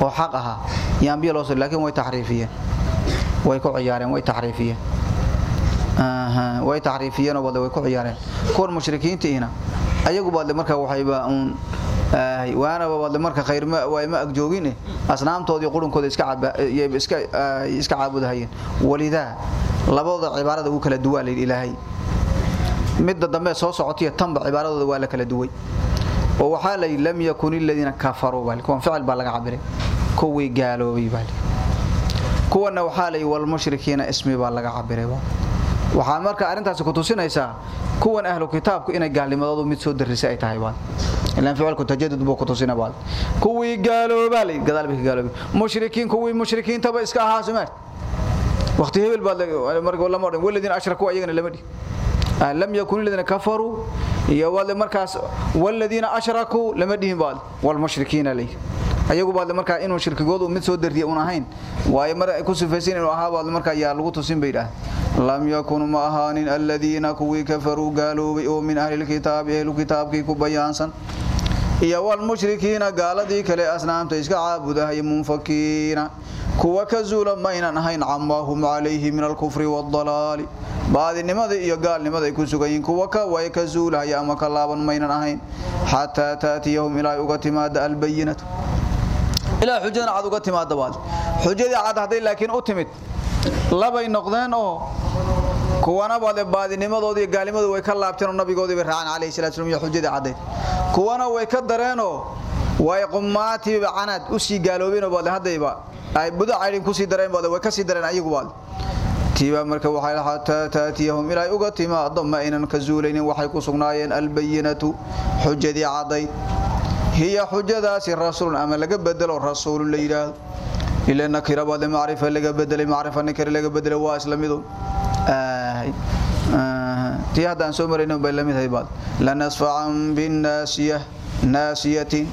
oo xaq ahaa. Iyo ambiya loo soo laakiin way taxriifiyeen. Way ku ciyaareen way taxriifiyeen. Way taxriifiyeenoo badle way ku ciyaareen. Kuwan mushrikiintiina ayagu baadle marka waxayba uun waanaba baadle marka khayr ma waa ma agjoogin asnaamtoodii qurunkooda iska caba iska iska caabudahayeen. Walidaa labadooda cibaarada uu kala duwaa ilaahay. Midda dambe soo socotiya tanba cibaaradooda waa la kala duway. Oo waxaa la lam yakun aladiina kafaruu. Bal kuwan ficil baa laga cabiray kuwii gaaloobay bal kuwana waxaa la walmushrikiina ismi baa laga cabiray waxaa marka arrintaasi ku tusinaysaa kuwan ahlu kitaabku inay gaalnimadoodu mid soo darisay ay tahay ilaan ficilku tajadud buu ku tusina baad kuwii gaaloobaa la gadaal bay ka gaaloobay mushrikiin kuwii iska ahaa sumaar waqti hebel baad marka lama odhan waladiina ashrakuu ayagana lama dhihi lam yakun alladina kafaruu? Iyo wale markaas walladina ashrakuu lama dhihin baad wal mushrikiina lay ayagu baad markaa inuu shirkigoodu mid soo dariya un ahayn waayo mar ku sifaysan inuu ahaa baad markaa yaa lagu tusin bay lam yakun ma ahaanin alladina kuwii kafaruu gaaloobay oo min ahli lkitaabi ahlu kitaabkii ku bayaansan. Iyo wal mushrikiina gaaladii kale asnaamta iska caabudahay munfakiina. Kuwa ka zuula maynan ahayn camaa hum calayhi min alkufri waaldalaali baadinimada iyo gaalnimada ay ku sugayiin kuwa ka way ka zuulahaya ama ka laaban maynan ahayn. Xataa taatiyahum ilaa uga timaada albayinatu ilaa xujadana cad uga timaada baad xujadii cad hadday laakiin u timid labay noqdeen oo kuwana baade baadinimadoodii gaalnimadoodu way ka laabteen oo nabigoodii bay raaceen calayhi salatu wasallam iyo xujadii caddeed kuwana way ka dareenoo way qumaatiiba canaad u sii gaaloobeenoo baade haddayba ay budo caydhin ku sii dareen baade way ka sii dareen ayagu baade tiibaa marka waxay xataa taatiyahum ilaa uga timaado ma aynan ka zuulaynin waxay ku sugnaayeen albayinatu xujadii caddayd hiya xujadaasi rasuulun ama laga bedelo rasuulun la yidhaahdo ila nakira baade macrifa laga bedelay macrifa nakira laga bedelay waa isla midun tii haddaan soo marayno bay la mid hay baad lanasfacan binnaasiya naasiyatin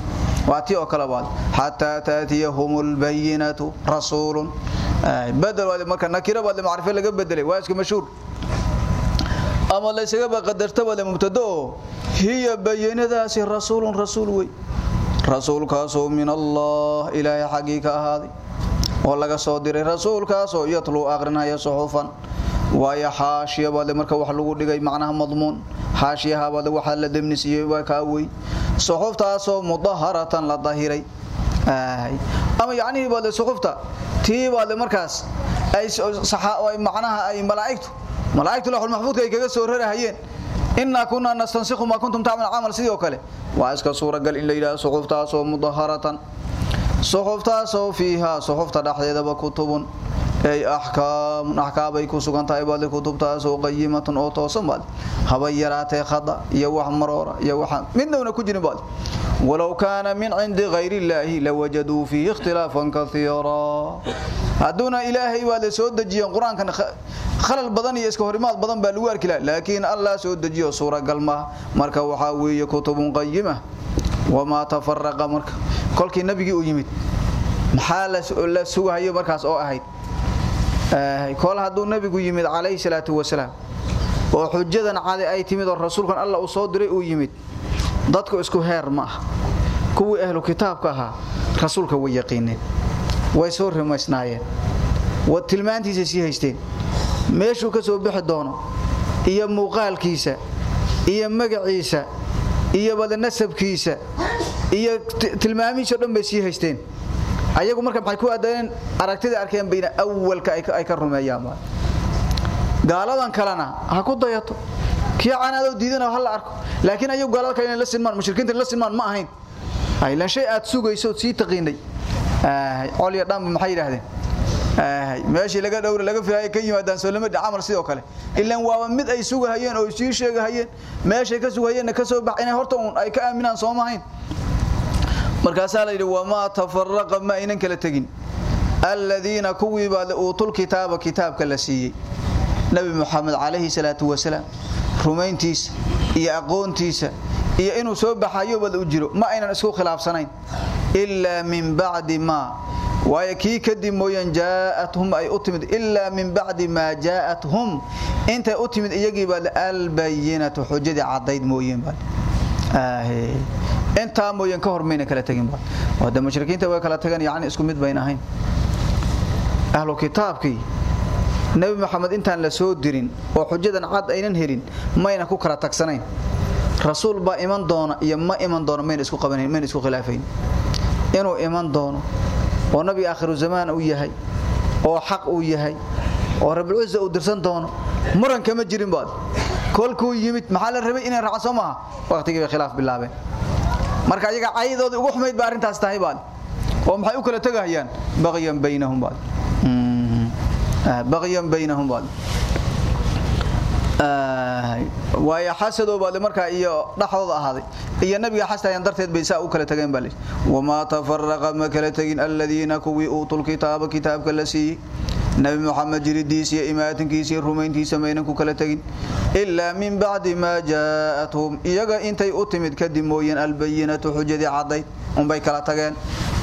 waa tii oo kale baad xataa taatiyahum albayinatu rasuulun بدل ولا marka nakira wala macrifo laga bedelay waa iska mashhuur ama la isaga ba qadarta wala mubtado. Hiya bayanadaasi rasuulun rasuul way rasuulkaasoo min allah ilaahay xaqiiqa ahaaday oo laga soo diray rasuulkaasoo yatlu aqrinaya suxufan. Waaya xaashiya baad marka wax lagu dhigay macnaha madmuun. Xaashiyaha baad waxa la damnisiyay waa ka way suxuftaasoo mudaharatan la dahiray. Ama yacni baad suxufta tii baad markaas macnaha ay malaa'iktu malaa'iktu lahul mahfuudka ay kaga soo rarahayeen. Inna kunna nastansikhu ma kuntum ta'malun amal sidoo kale. Waa iska suura gal in la yiraahdo suxuftaasoo mudaharatan suxuftaasoo fiiha suxufta dhaxdeedaba kutubun ay ahkaam ahkaam ay ku sugan tahay baad kutubtaasoo qayimatun oo toosan baad haba yaraatee khada iyo wax maroora iyo wax midna ku jirin baad ولو كان من عند غير الله لوجدوا فيه اختلافا كثيرا هدونا إلهي ولا سود دجيان قرآن كان خلل بدن iyo iska horimaad badan baa lagu arki laakiin Allah soo dajiyo suura galma marka waxa weeye kutub qayima wama tafarraqa marka kolkii nabigi u yimid maxaa la sugayo markaas oo ahayd ee kol haduu nabigu yimid calayhi salaatu wasalaam oo xujadan caadi ay timid oo rasuulkan Allah uu soo diray uu yimid dadku isku heer ma aha. Kuwii ahlu kitaabka ahaa rasuulka way yaqiineen way soo rumaysnaayeen tilmaantiisa sii haysteen. Meeshuu ka soo bixi doono iyo muuqaalkiisa iyo magaciisa iyo wada nasabkiisa iyo tilmaamihiisa dhan bay sii haysteen ayagu marka maxay ku aadeen aragtida arkeen bayna awalka ay ka rumeeyaan gaaladan kalena ha ku dayato. Kii canaado diidana hal arko. Laakiin ayagu gaalada kale la sinmaan mushrikiinta la sinmaan ma ahayn. Ay la shay aad sugayso si taqiinay ay coliya dhan maxay yiraahdeen meeshii laga dhowr laga filaayay ka yimaadaan soo lama camal sidoo kale. Ilaan waa mid ay sugahayeen oo sii sheegahayeen. Meeshay ka sugahayeen ka soo bax inay horta ay ka aaminaan soo maahayn markaasaa la yidhi wamaa tafarraqa ma aynan kala tegin. Aladiina kuwii baa uutul kitaaba kitaabka la siiyey. Nabi muxamed calayhi salaatu wasalaam rumayntiisa iyo aqoontiisa iyo inuu soo baxayo bal u jiro ma aynan isku khilaafsanayn. Ilaa min bacdi maa waayo kii kadib mooyaan jaa'athum ay u timid ilaa min bacdi maa jaa'athum. Intay u timid iyagii baa albayinatu xujadii caddayd mooyeen baa intaa mooyeen ka hor mayna kala tegin baa wada mushrikiinta way kala tagan yacni isku mid bayn ahayn. Ahlu kitaabkii nabi maxamed intaan la soo dirin oo xujadan cad aynan helin mayna ku kala tagsanayn. Rasuul baa iman doona iyo ma iman doona mayna isku qabanayn mayna isku khilaafayn. Inuu iman doono oo nabi aakhiru zamaan uu yahay oo xaq uu yahay oo rabul izza uu dirsan doono muran kama jirin baad kolkuu yimid maxaa la rabay inay raacso maaha waqtigii bay khilaaf bilaabeen. Marka ayaga caydooda ugu xumayd baa arrintaas tahay baad. Oo maxay u kala tagayaan baqiyan baynahum baad. Baqiyan baynahum baad. Waayo xasadoo baad markaa iyo dhaxdooda ahaaday. Iyo nabiga xasayaan darteed bay u kala tageen baa wamaa tafarraqa ma kala tegin aladiina kuwii uutul kitaaba kitaabka la nabi muxamed jiridiisa iyo imaatinkiisa iyo rumayntiisa maynan ku kala tegin. Ilaa min bacdi maa jaa'athum iyaga intay u timid kadib mooyeen albayinatu xujadii caddayd unbay kala tageen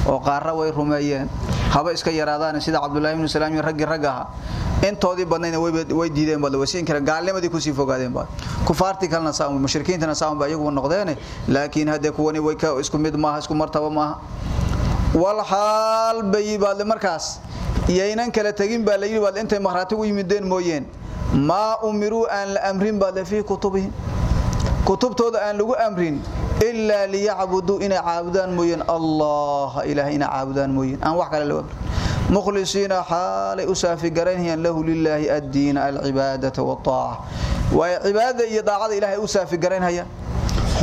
oo qaarra way rumeeyeen. Haba iska yaraadaan sida cabdullaahi ibnu salaam iyo raggii rag ahaa. Badnayna way diideen baad wasiin kara gaalnimadii ku sii fogaadeen baad kufaartii kalena saa mushrikiintana saa unba iyagu noqdeene. Laakiin haddee kuwani way isku mid maaha isku martaba maaha. Wal xaal bay baad markaas iyaynan kala tegin baa la yidhi baad intay makhraati u yimideen mooyeen maa umiruu aan la amrin baad fii kutubihim kutubtooda aan lagu amrin ilaa liyacbuduu inay caabudaan mooyeen allah ilaahay inay caabudaan mooyeen aan wax kale loo amrin مخلصين حال أسافي قرنهيا له لله الدين العبادة والطاعة وعبادة يضاعد إلهي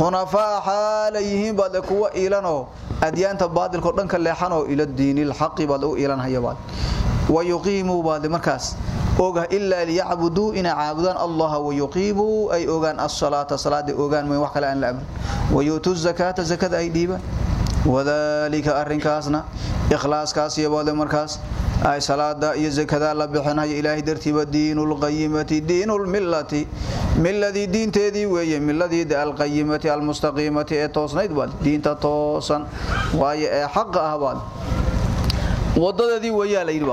أسافي قرنهيا حنفاء حاليهم بعد كوا إيلانو أديان تبادل قرن كالليحانو إلى الدين الحق بعد إيلان هيا بعد ويقيموا بعد مركز أوغا إلا ليعبدوا إن عابدان الله ويقيموا أي أوغان الصلاة صلاة أوغان من وحكا لأن الأمر ويؤتوا الزكاة زكاة أي ديبا وذلك أرنكاسنا إخلاص كاس يبال مركز أي صلاة يا زكاة الله بحنا إلهي درتي دين القيمة دين الملة من الذي دين تدي وهي من الذي القيمة المستقيمة توصنا يدبال دين توصن وهي حق أهبال wadadii wayaa la yidhi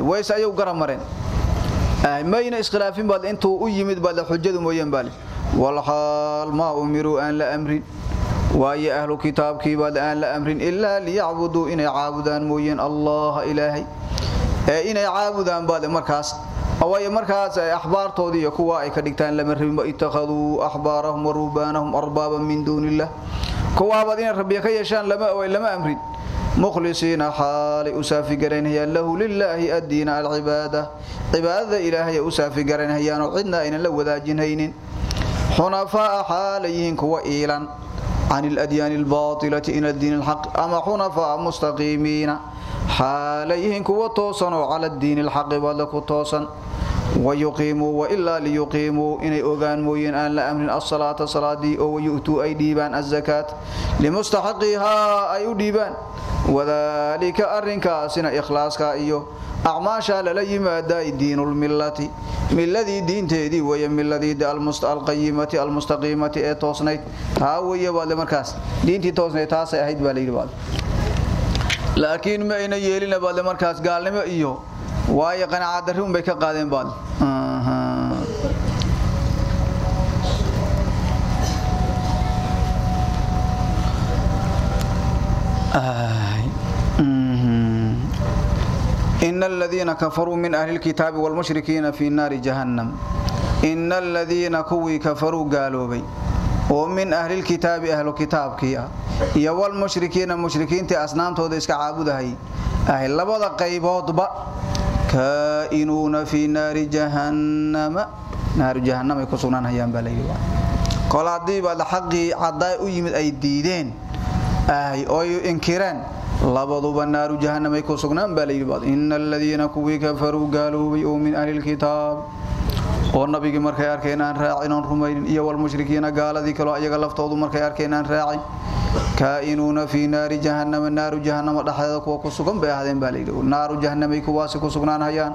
ways ayuu garamareen mayna iskhilaafin baad intuu u yimid baad xujadu mooyeen baale walxaal maa umiruu aan la amrin waayo ahlu kitaabkii baad aan la amrin ilaa liyacbuduu inay caabudaan mooyeen allaha ilaahay ee inay caabudaan baad markaas waayo markaas axbaartoodii iyo kuwa ay ka dhigtaan lama rabin ba ittakhaduu axbaarahum wa ruhbaanahum arbaaban min duuni illah kuwaabaad inay rabbiya ka yeeshaan lama amrin مخلصين حال أسافي قرين هي له لله الدين العبادة عبادة إلهي أسافي قرين هي نعدنا إن لو ذا جنهين حنفاء حاليهم can اladyaan اlbaطilaةi ila diin اlxaq ama xunafaa mustaqiimiina xaalayyihiin kuwa toosanoo cala diin اlxaqi wada ku toosan توصن ويقيموا وإلا ليقيموا إن أغان موين أن لأمن الصلاة صلاة أو يؤتوا أي ديبان الزكاة لمستحقها أي ديبان وذلك أرنكاسنا إخلاصك إيو أعماشا لليمادا دين الملة من الذي دين تيدي وهي من الذي المست القيمة المستقيمة توصنيت ها وهي بعد مركز دين تي توصنيت ها سيهيد بالي بعد لكن ما إن يلينا بعد مركز قال لما إيو waayo qanaca darri unbay ka qaadeen baad إن الذين كفروا من أهل الكتاب والمشركين في نار جهنم إن الذين كوي كفروا قالوا بي ومن أهل الكتاب أهل الكتاب كيا يا والمشركين المشركين تي أصنام تود إسكا عابدهي أهل لبضا قيبوض با كائنون في نار جهنم نار جهنم يكسونان هيان بالي قال عدي بعد حقي عداي u yimid ay diideen ay oo inkiraan labaduba naaru jahannamay ku sugnaan baa layidhi baad ina aladiina kuwii kafaruu gaaloobay oo min ahli lkitaab oo nabigii markay arkeen aan raacin oon rumaynin iyo walmushrikiina gaaladii kaloo ayaga laftoodu markay arkeen aan raacin. Kaa'inuuna fii naari jahannama naaru jahannama dhexdeeda kuwa ku sugan bay ahdeen baa layidhi naaru jahannamay kuwaasi ku sugnaan hayaan.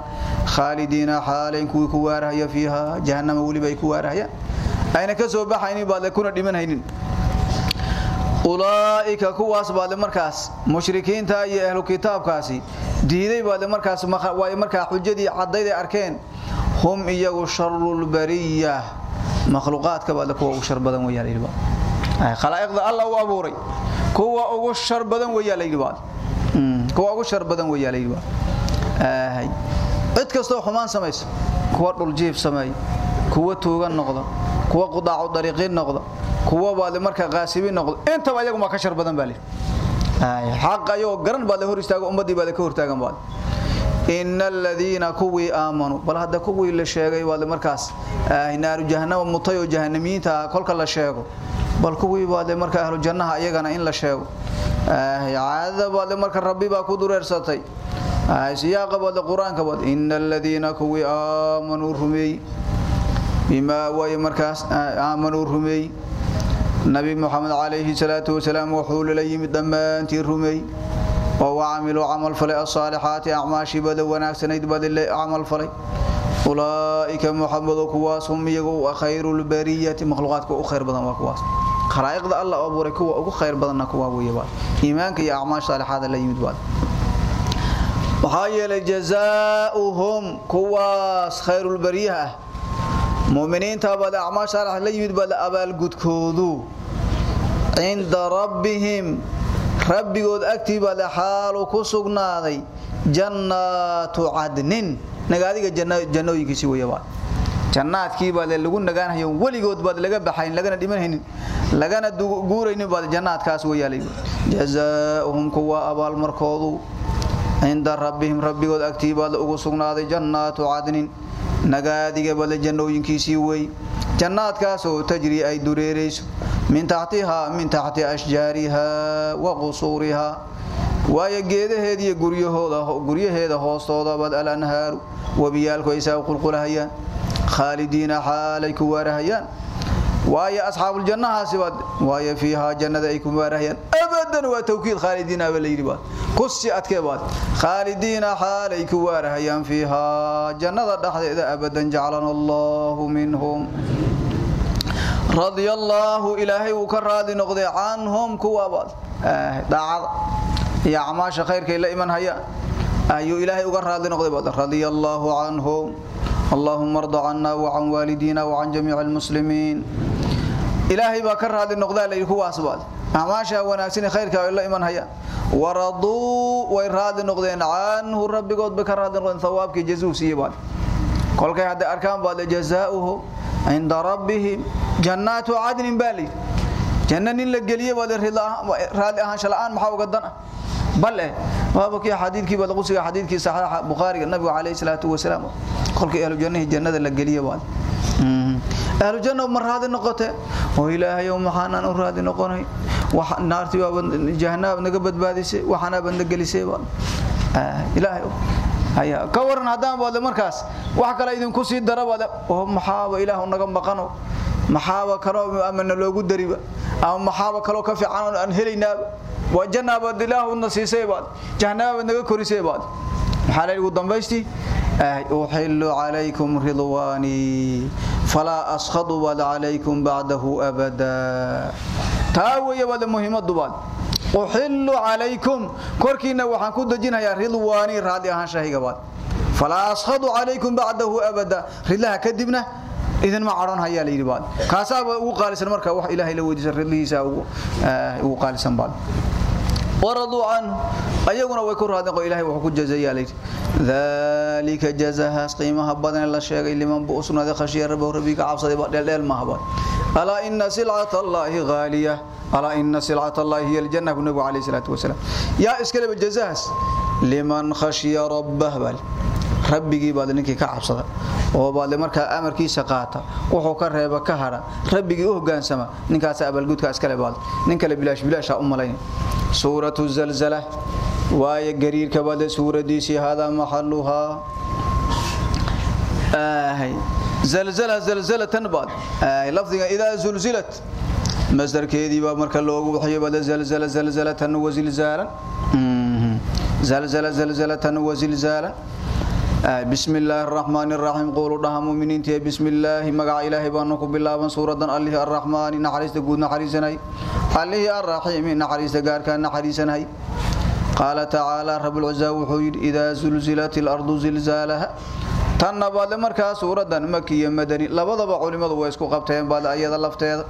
Khaalidiina xaalayn kuwii ku waarahaya fiiha jahannama weliba ay ku waarahayaan. Ayna ka soo baxaynin baadle kuna dhimanhaynin ulaa'ika kuwaas baadle markaas mushrikiinta iyo ahlu kitaabkaasi diiday baadle markaas markaa xujadii caddayd ay arkeen hum iyagu sharulbariya makhluuqaadka baadle kuwa ugu shar badan weyaa layidhi baad khalaa'iqda alla u abuuray. Kuwa ugu shar badan weyaa layidhi baad kuwa ugu shar badan weyaa layidhi baad cid kastoo xumaan samaysa kuwa dhuljiif sameeya kuwa tuugan noqda kuwa qudaacu dariiqiin noqda kuwa baadle marka qaasibiin noqda intaba iyagu ma ka shar badan baa layidhi xaq ayagoo garan baad la hor istaago ummaddii baad ka hortaagan baad ina aladiina kuwii aamanuu bal hadda kuwii la sheegay baadle markaas naaru jahannama mutay oo jahanamiyiinta kolka la sheego bal kuwii baadle marka ahlu jannaha iyagana in la sheego caadada baadle marka rabbi baa ku dureersatay siyaaqa baadle qur'aanka baad ina aladiina kuwii aamanuu rumeey bimaa markaas aamanuu rumeey nabi moxamed calayhi salaatu wasalaam wuxuu lala yimid dhammaantii rumeey oo wacamiluu camal falay asaalixaati acmaashii bada wanaagsanayd badile camal falay ulaa'ika muxamedo kuwaas hum iyagu khayru lbariyati makhluuqaadka u khayr badan waa kuwaas khalaa'iqda alla abuuray kuwa ugu khayr badanna kuwaa weeye baad iimaanka iyo acmaash saalixaada la yimid baad waxaa yeelay jazaauhum kuwaas khayrulbariyaha ah muminiinta baad acmaash saalix la yimid baad abaalgudkoodu cinda rabbihim rabbigood agtii baad xaalu ku sugnaaday jannaatu cadnin. Nagaadiga jannooyinkiisi baad jannaadkii baad lagu nagaanhayo weligood baad laga baxayn lagana dhimanhaynin lagana guuraynin baad jannaadkaas weeyaalay jazaauhum kuwa abaalmarkoodu cinda rabbihim rabbigood agtii baad ugu sugnaaday jannaatu cadnin nagaadiga baad jannooyinkiisii wey. Jannaadkaasoo tajri ay dureerayso. Min taxtihaa min taxti ashjaariha wa qusuuriha waayo geedaheeda iyo guryaheeda hoostoodabad alanhaaru. Webiyaalku ay saa qulqulahayaan. Khaalidiina xaalay ku waarahayaan. Waayo asxaabuljannahaasimad waayo fiihaa jannada ay ku waarahayaan abadan waa tawkiid khaalidiina ba layidhi baad kusi adkee baad khaalidiina xaalay ku waarahayaan fiihaa jannada dhexdeeda abadan jaclana allahu minhum radia allaahu ilaahay wuu ka raadi noqday canhum kuwabaad daacada iyo acmaasha khayrkay la iman hayaan ayuu ilaahay uga raadli noqday baad radia allaahu canhum allaahuma arda cana wacan waalidiina wacan jamiici almuslimiin ilaahay baa ka raadli noqdaa layidhi kuwaas baad acmaasha wanaagsan khayrka ay la iman hayaan waraduu way raadli noqdeen canhu rabbigood bay ka raadli noqdeen thawaabkii jazuu siiye baad. Kolkay hadday arkaan baad jazaauhu cinda rabbihim jannaatu cadnin baa layidhi la geliye baad raali ahaansha la'aan maxaa uga dan ah bal eh waaba kii baad qusiga xadiidkii saxiixa bukhaariga nabigu calayhi salaatu wasalaam kolkii ahlu jannahii jannada la geliye baad ahlu janna ma raadi noqote. Oo ilaahayow maxaanaan u raadi noqonay. Naartii baaba jahannamaad naga badbaadisay waxaanaabaad na gelisay baad ilaahay haya ka waran haddaan baadle markaas. Wax kale idinku sii dara baad oo maxaaba ilaahu naga maqano maxaaba kaloo ama naloogu dariba ama maxaaba kaloo ka fiican aan helaynaaba. Waa jannabaad ilaahuna siisay baad jahannamabaad naga korisay baad. Maxaa la ugu dambaystii? Uxillu calaykum ridwaanii falaa askhadu baad calaykum bacdahu abada. Taa weeye baad muhiimadu baad. Uxillu calaykum korkiina waxaan ku dejinhayaa ridwaanii raadli ahaanshahayga baad. Falaa askhadu calaykum bacdahu abada. Ridlaha kadibna idinma cadhon hayaa layidhi baad. Kaasaaba ugu qaalisan marka wax ilaahay la weydiisa ridlihiisa ugu qaalisan baad. Waraduu canhu ayaguna way ku raadeen oo ilaahay wuxuu ku jazayaa layidhi daalika jazahaas qiimaha badan la sheegay liman buu u sugnaaday khashiya rabbahu rabbiga cabsaday baa dheeldheel maaha baad. Alaa ina silcata allaahi haaliya alaa ina silcata allaahi hiya aljanna buu nabigu calayhi salaatu wasalaam. Yaa iskaleba jazahaas liman khashiya rabbah baal rabbigii baad ninkii ka cabsada oo baadle markaa amarkiisa qaata wuxuu ka reeba ka hadha rabbigii u hogaansama ninkaas abaalgudka iskale baad nin kale bilaash bilaasha u malayn. Zalzala waaye gariirka bade suuradiisii haadaa maxaluhaa zalzala zalzalatan baad lafdiga idaa zulzilat masdarkeedii baa marka loogu waxiyo bada zalzala zalzalatan wa zilzaalan. Zalzala zalzalatan wa zilzaalan bismi illaahi araxmaani araxiim qowlu dhaha muminiintiiya bismi illaahi magaca ilaahay baanu ku bilaaban suuradan allihii arraxmaani naxariista guud naxariisanay. Allihii arraxiimi naxariista gaarkaa naxariisanay. Qaala tacaala rabulcizaa wuxuu yidhi idaa zulzilat ilardu zilzaalaha. Tanna baadle markaa suuradan makiya madani labadaba culimmadu way isku qabteen baadle ayada lafteeda.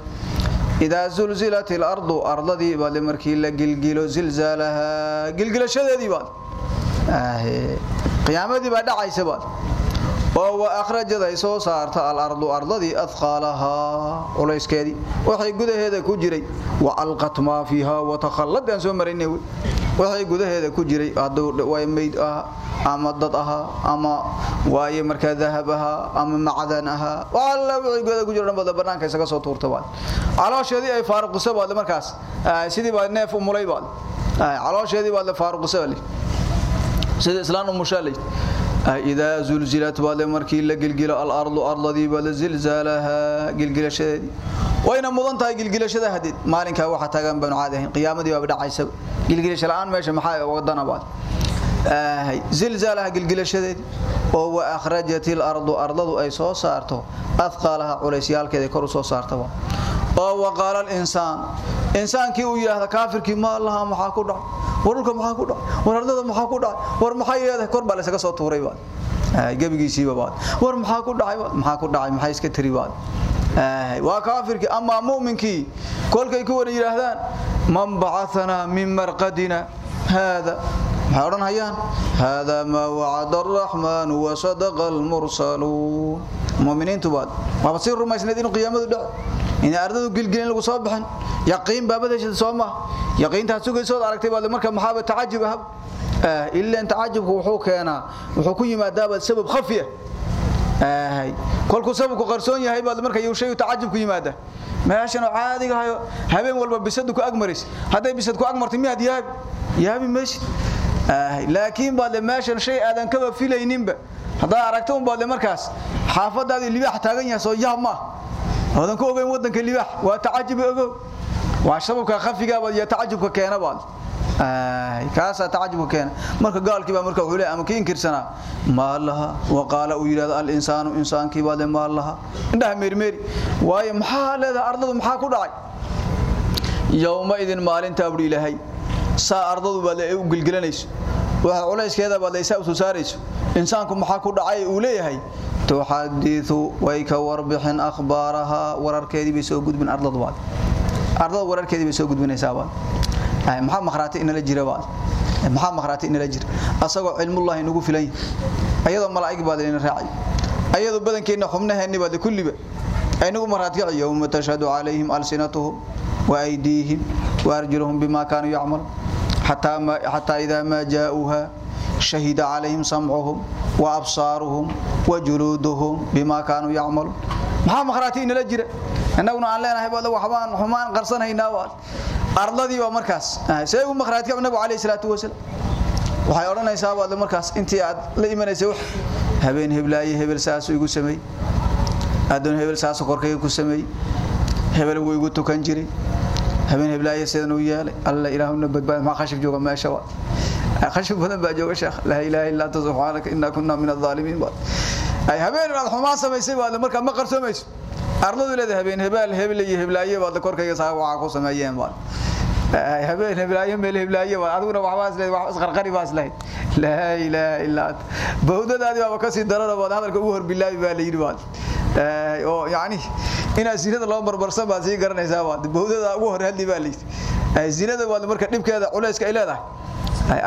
Idaa zulzilat ilardu ardadii baadle markii la gilgilo zilzaalaha gilgilashadeedii baad qiyaamadii baa dhacaysa baad oo wa akhrajad ay soo saarta alardu ardadii adqaalahaa culayskeedii waxay gudaheeda ku jiray wa alqat maa fiiha watakhallad aan soo maraynay waxay gudaheeda ku jiray waa mayd ah ama dad ahaa ama waaye markaa dahab ahaa ama macdan ahaa alla wixii gudaheeda ku jira dhan banaanka isaga soo tuurta baad caloosheedii ay faaruqisa baad markaas. Sidii baad neef u mulay baad caloosheedii baad faaruqisa baad sida islaan umushalay idaa zulzilat baad markii la gilgilo al-ardu ardadii baad zilzaalaha gilgilashadeedii wayna mudan tahay gilgilashada hadeed maalinkaa waxa taagan banu ahayn. Qiyaamadii baa dhacaysa. Gilgilasho la'aan meesha maxaa wadana baad zilzaalaha gilgilashadeedii oo wa akhrajat al-ardu ardadu ay soo saarto athqaalaha culeysyaalkeeda kor u soo saartaba. Oo waqaala al-insaan insaankii uu yiraahdo kaafirkii ma allaha maxaa ku dhacay warulka maxaa ku dhacay war ardada maxaa ku dhacay war maxay yeeday kor baa la isaga soo tuuray baad. Gabigiisiiba baad. War maxaa ku dhacay maxaa ku dhacay? Maxay iska tiri baad? Waa kaafirkii ama muuminkii kolkay ku wada yiraahdaan man ba'athana min marqadina hada maxay odhan hayaan hada ma wacada arraxmaan wa sadaqa almursaluun muuminiintu baad waaba sii rumaysnayd inuu qiyaamadu dhaco inay ardadu gilgilin lagu soo baxin yaqiin baabadashada soo ma yaqiintaad sugaysood aragtay baad marka maxaaba tacajub ahab ilaa tacajubku wuxuu keenaa wuxuu ku yimaadaa sabab khafiya آه كل كسبك قرصون يا هيبة مركا يوشي وتعجب كيماده ماشي أنا عادي هاي هبين والله بيصدقوا أجمرس هذا بيصدقوا أجمر تمي هدي هاي يا هبي ماشي آه لكن بعد ماشي شيء هذا كبر في لينين بقى هذا أركتهم بعد مركز حافظ هذه اللي بيحتاجين يا صويا ما هذا كوجين ودن كل بيح وتعجب أجو وعشبك خفي قبل يتعجب كأنا بعد kaasa tacajub keen marka gaalkii baa marka wuxuu leeyahay ama kiin kirsana ma laha wa qala u yiraahdo al insaanu insaankii baa ma laha indhaha meermeeri waayo maxaa leedahay ardadu maxaa ku dhacay yawma idin maalinta abri ilaahay saa ardadu baa u gilgilanayso. Waxa culayskeeda baa laysa u saarayso. Insaanku maxaa ku dhacay uu leeyahay? Tuxadithu way ka warbixin akhbaaraha wararkeedii bay soo gudbin ardadu baa ardadu wararkeedii bay soo gudbinaysaa baa maxaa makhraati inala jira baad maxaa makhraati inala jira? Asagoo cilmullaahi nagu filan ayadoo malaa'ig baad ina raacay. Ayadoo badankeena xubnaheeni baad kulliba aynagu makhraati yawma tashhadu calayhim alsinatuhum wa aydiihim wa arjuluhum bima kaanuu yacmaluun xataa idaa maa jaa'uuha shahida calayhim samcuhum wa absaaruhum wa juluuduhum bima kaanuu yacmaluun maxaa makhraati inala jira? Annaguna aan leenahay baad waxbaan xumaan qarsanaynaa baad ardadii waa markaas. Say u makhraadka nabiga kaleey salaatu wasalaam. Waxay oranaysaa baad markaas intii aad la imanaysay wax. Habeen heblaaye hebel saas igu sameey adoon hebel saas korkayga ku sameey hebel wuu igu tukan jiray. Habeen heblaaye sidan uu yeelay alla ilaahuna badbaad. Ma khashif jooga meesha waa khashif badan baa jooga sheekh. La ilaaha illa anta subhanaka inna kunna min adh-dhalimin ay habeen aad xumaan samaysay baad markaa ma qarsoomayso. Ardadu leedahay habeen hebel hebel iyo heblaaye baad korkayga saa waxa ku sameeyeen baad habeen heblaaye meel heblaaye baad adiguna waxba isleed wax isqarqari baas lahayd. Laa ilaaha illa ant bawdadaadi baa ka sii darada baad hadalka ugu hor bilaabi baa la yiri baad oo yaani ina zinada loo barbarsan baad sii garanaysaa baad bawdada ugu hor hadli baa la yiri zinada baad marka dhibkeeda culayska ay leedahay.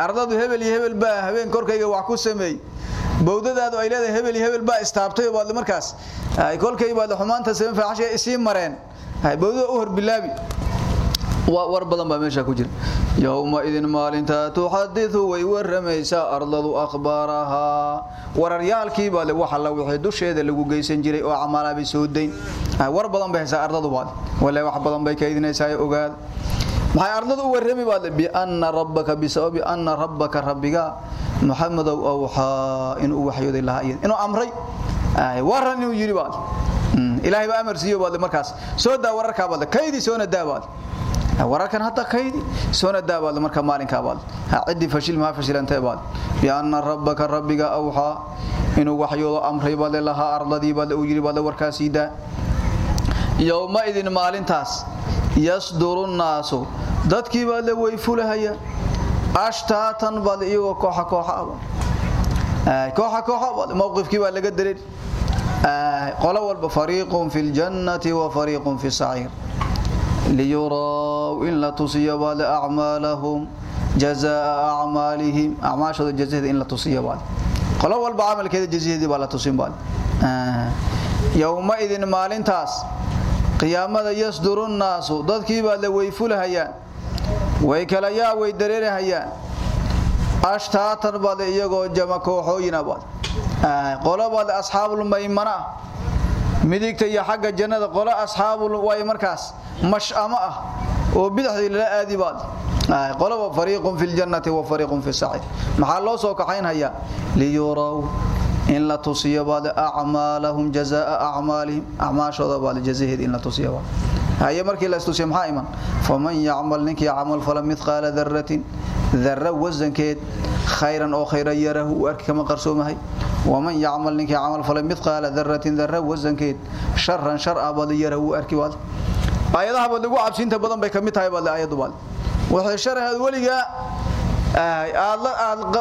Ardadu hebel iyo hebel baa habeen korkayga wax ku sameeyay bawdadaadu ay leedahay hebel iyo hebel baa istaabtay baad markaas ay kolkay baad xumaanta sameyn faaxashay isii mareen. Bawdada u hor bilaabi war badan baa meesha ku jira. Yawma idin maalinta tuxadithu way waramaysaa ardadu akhbaaraha. Wararyaalkii baa waxa la wixii dusheeda lagu geysan jiray oo amalaabay soo dayn. War badan bay haysaa ardadu baad wala wax badan bay kaydinaysaa ogaad. Maxay ardadu u warrami baad bi anna rabbaka bisababi anna rabbaka rabbiga muxamadow awxaa inuu waxyooday lahaa inuu amray. Waran inuu yiri baad ilaahay ba amar siiyo markaas. Soo daa wararka baad kaydi soona daa baad wararkan hadda kaydi soona daa baad marka maalinka baad. Cidi fashil ma fashilantay baad. Bi anna rabbaka rabbiga awxaa inuu waxyoodo amray baad lahaa ardadii baad uu yiri baad warkaas ida yawma idin maalintaas yasduru naasu dadkii baad la way fulahaya ashtaatan baad iyagoo kooxa kooxa ah kooxa kooxa baad mowqifkii baa laga dareer qolo walba fariiqun fil jannati wa fariiqun fi sa'ir liyuraw in la tusiyo baad a'malahum jazaa a'malihim a'maashooda jazaada in la tusiyo baad qolo walba amalkeeda jazaadii baa la tusin baad yawma idin maalintaas qiyaamada yasduru naasu dadkii baa la weyfulahayaan way kala yaa way dareerahayaan ashtaatan baad iyagoo jama kooxooyina baad qolo baad midigta iyo xagga jannada qolo asxaabul way markaas mash'ama ah oo bidixdii lala aadi baad. Qoloba fariiqun fil jannati wa fariiqun fi sa'id maxaa loo soo kaxaynhayaa liyuraw in la tusiyo baad a'maalahum jazaa a'maalihim a'maashooda baad jazaheed in la tusiyo baad haye markii la istusiyo maxaa iman. Faman ya'mal ninki ya'mal fala mithqala dharratin dharra wazankeed khayran oo khayra yarahu arki kama qarsoomahay waman ya'mal ninki ya'mal fala mithqala dharratin dharra wazankeed sharran shar'a baad yarahu arki baad ayadaha baad ugu cabsinta badan bay ka mid tahay baad ayadu baad waxay sharaxad waliga aad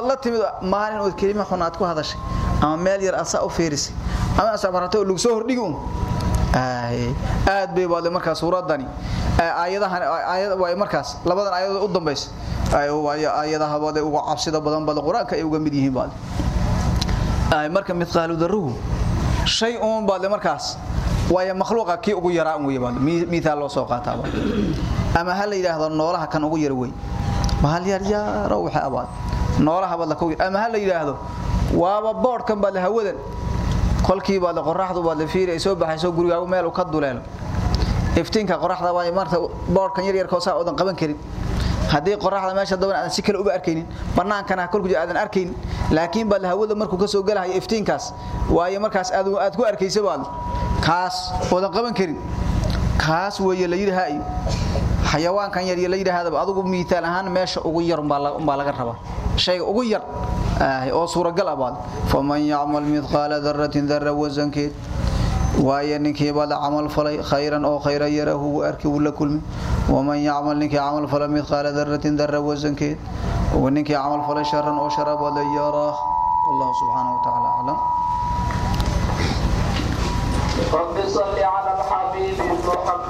la maalin oo kelimo xun ku hadashay. Ama meel yar aad u fiirisay. Ama aad barato lagu soo hordhigi aad bay baad markaa suuradani. Aayadahan markaas labadan aayadood u dambeys ay aayadaha baad ugu cabsida badan baad quraanka ay uga mid yihiin baad ay marka mithqaalu daruhu shay uun baad markaas way makhluuqa kii ugu yaraa un weeybaad miisaal loo soo qaataa ama hal yiraahdo noolaha kan ugu yar weey mahal yar yar waxa abaad noolaha baad la ku ama hal yiraahdo waaba boodhkan baad hawadan kolkii baad qoraxdu baad fiiray soo baxayso gurigaagu meel ka duleelo iftiinka qoraxda waa marta boodhkan yar yar ka soo odan qaban karin. Hadii qoraxda meesha daban aan si kale uba arkaynin banaankana kolku aadan arkayn laakiin baad hawada markuu ka soo galahay iftiinkaas waaye markaas aad ku arkayso baad kaas odan qaban karin kaas weeye la yiraahdo xayawaankan yar la yiraahdo adigu miitaal ahaan meesha ugu yar baa laga rabaa. Shay ugu yar oo suuragal abaad faman ya'mal mithqala dharratin dharra wazankeed waaye ninkii baad amal falay khayran oo khayra yarahu arki wala kulmi waman ya'mal ninkii amal falay mithqala dharratin dharra wazankeed oo ninkii amal falay sharran oo sharab wala yara Allah subhanahu wa ta'ala a'lam رب صل على الحبيب محمد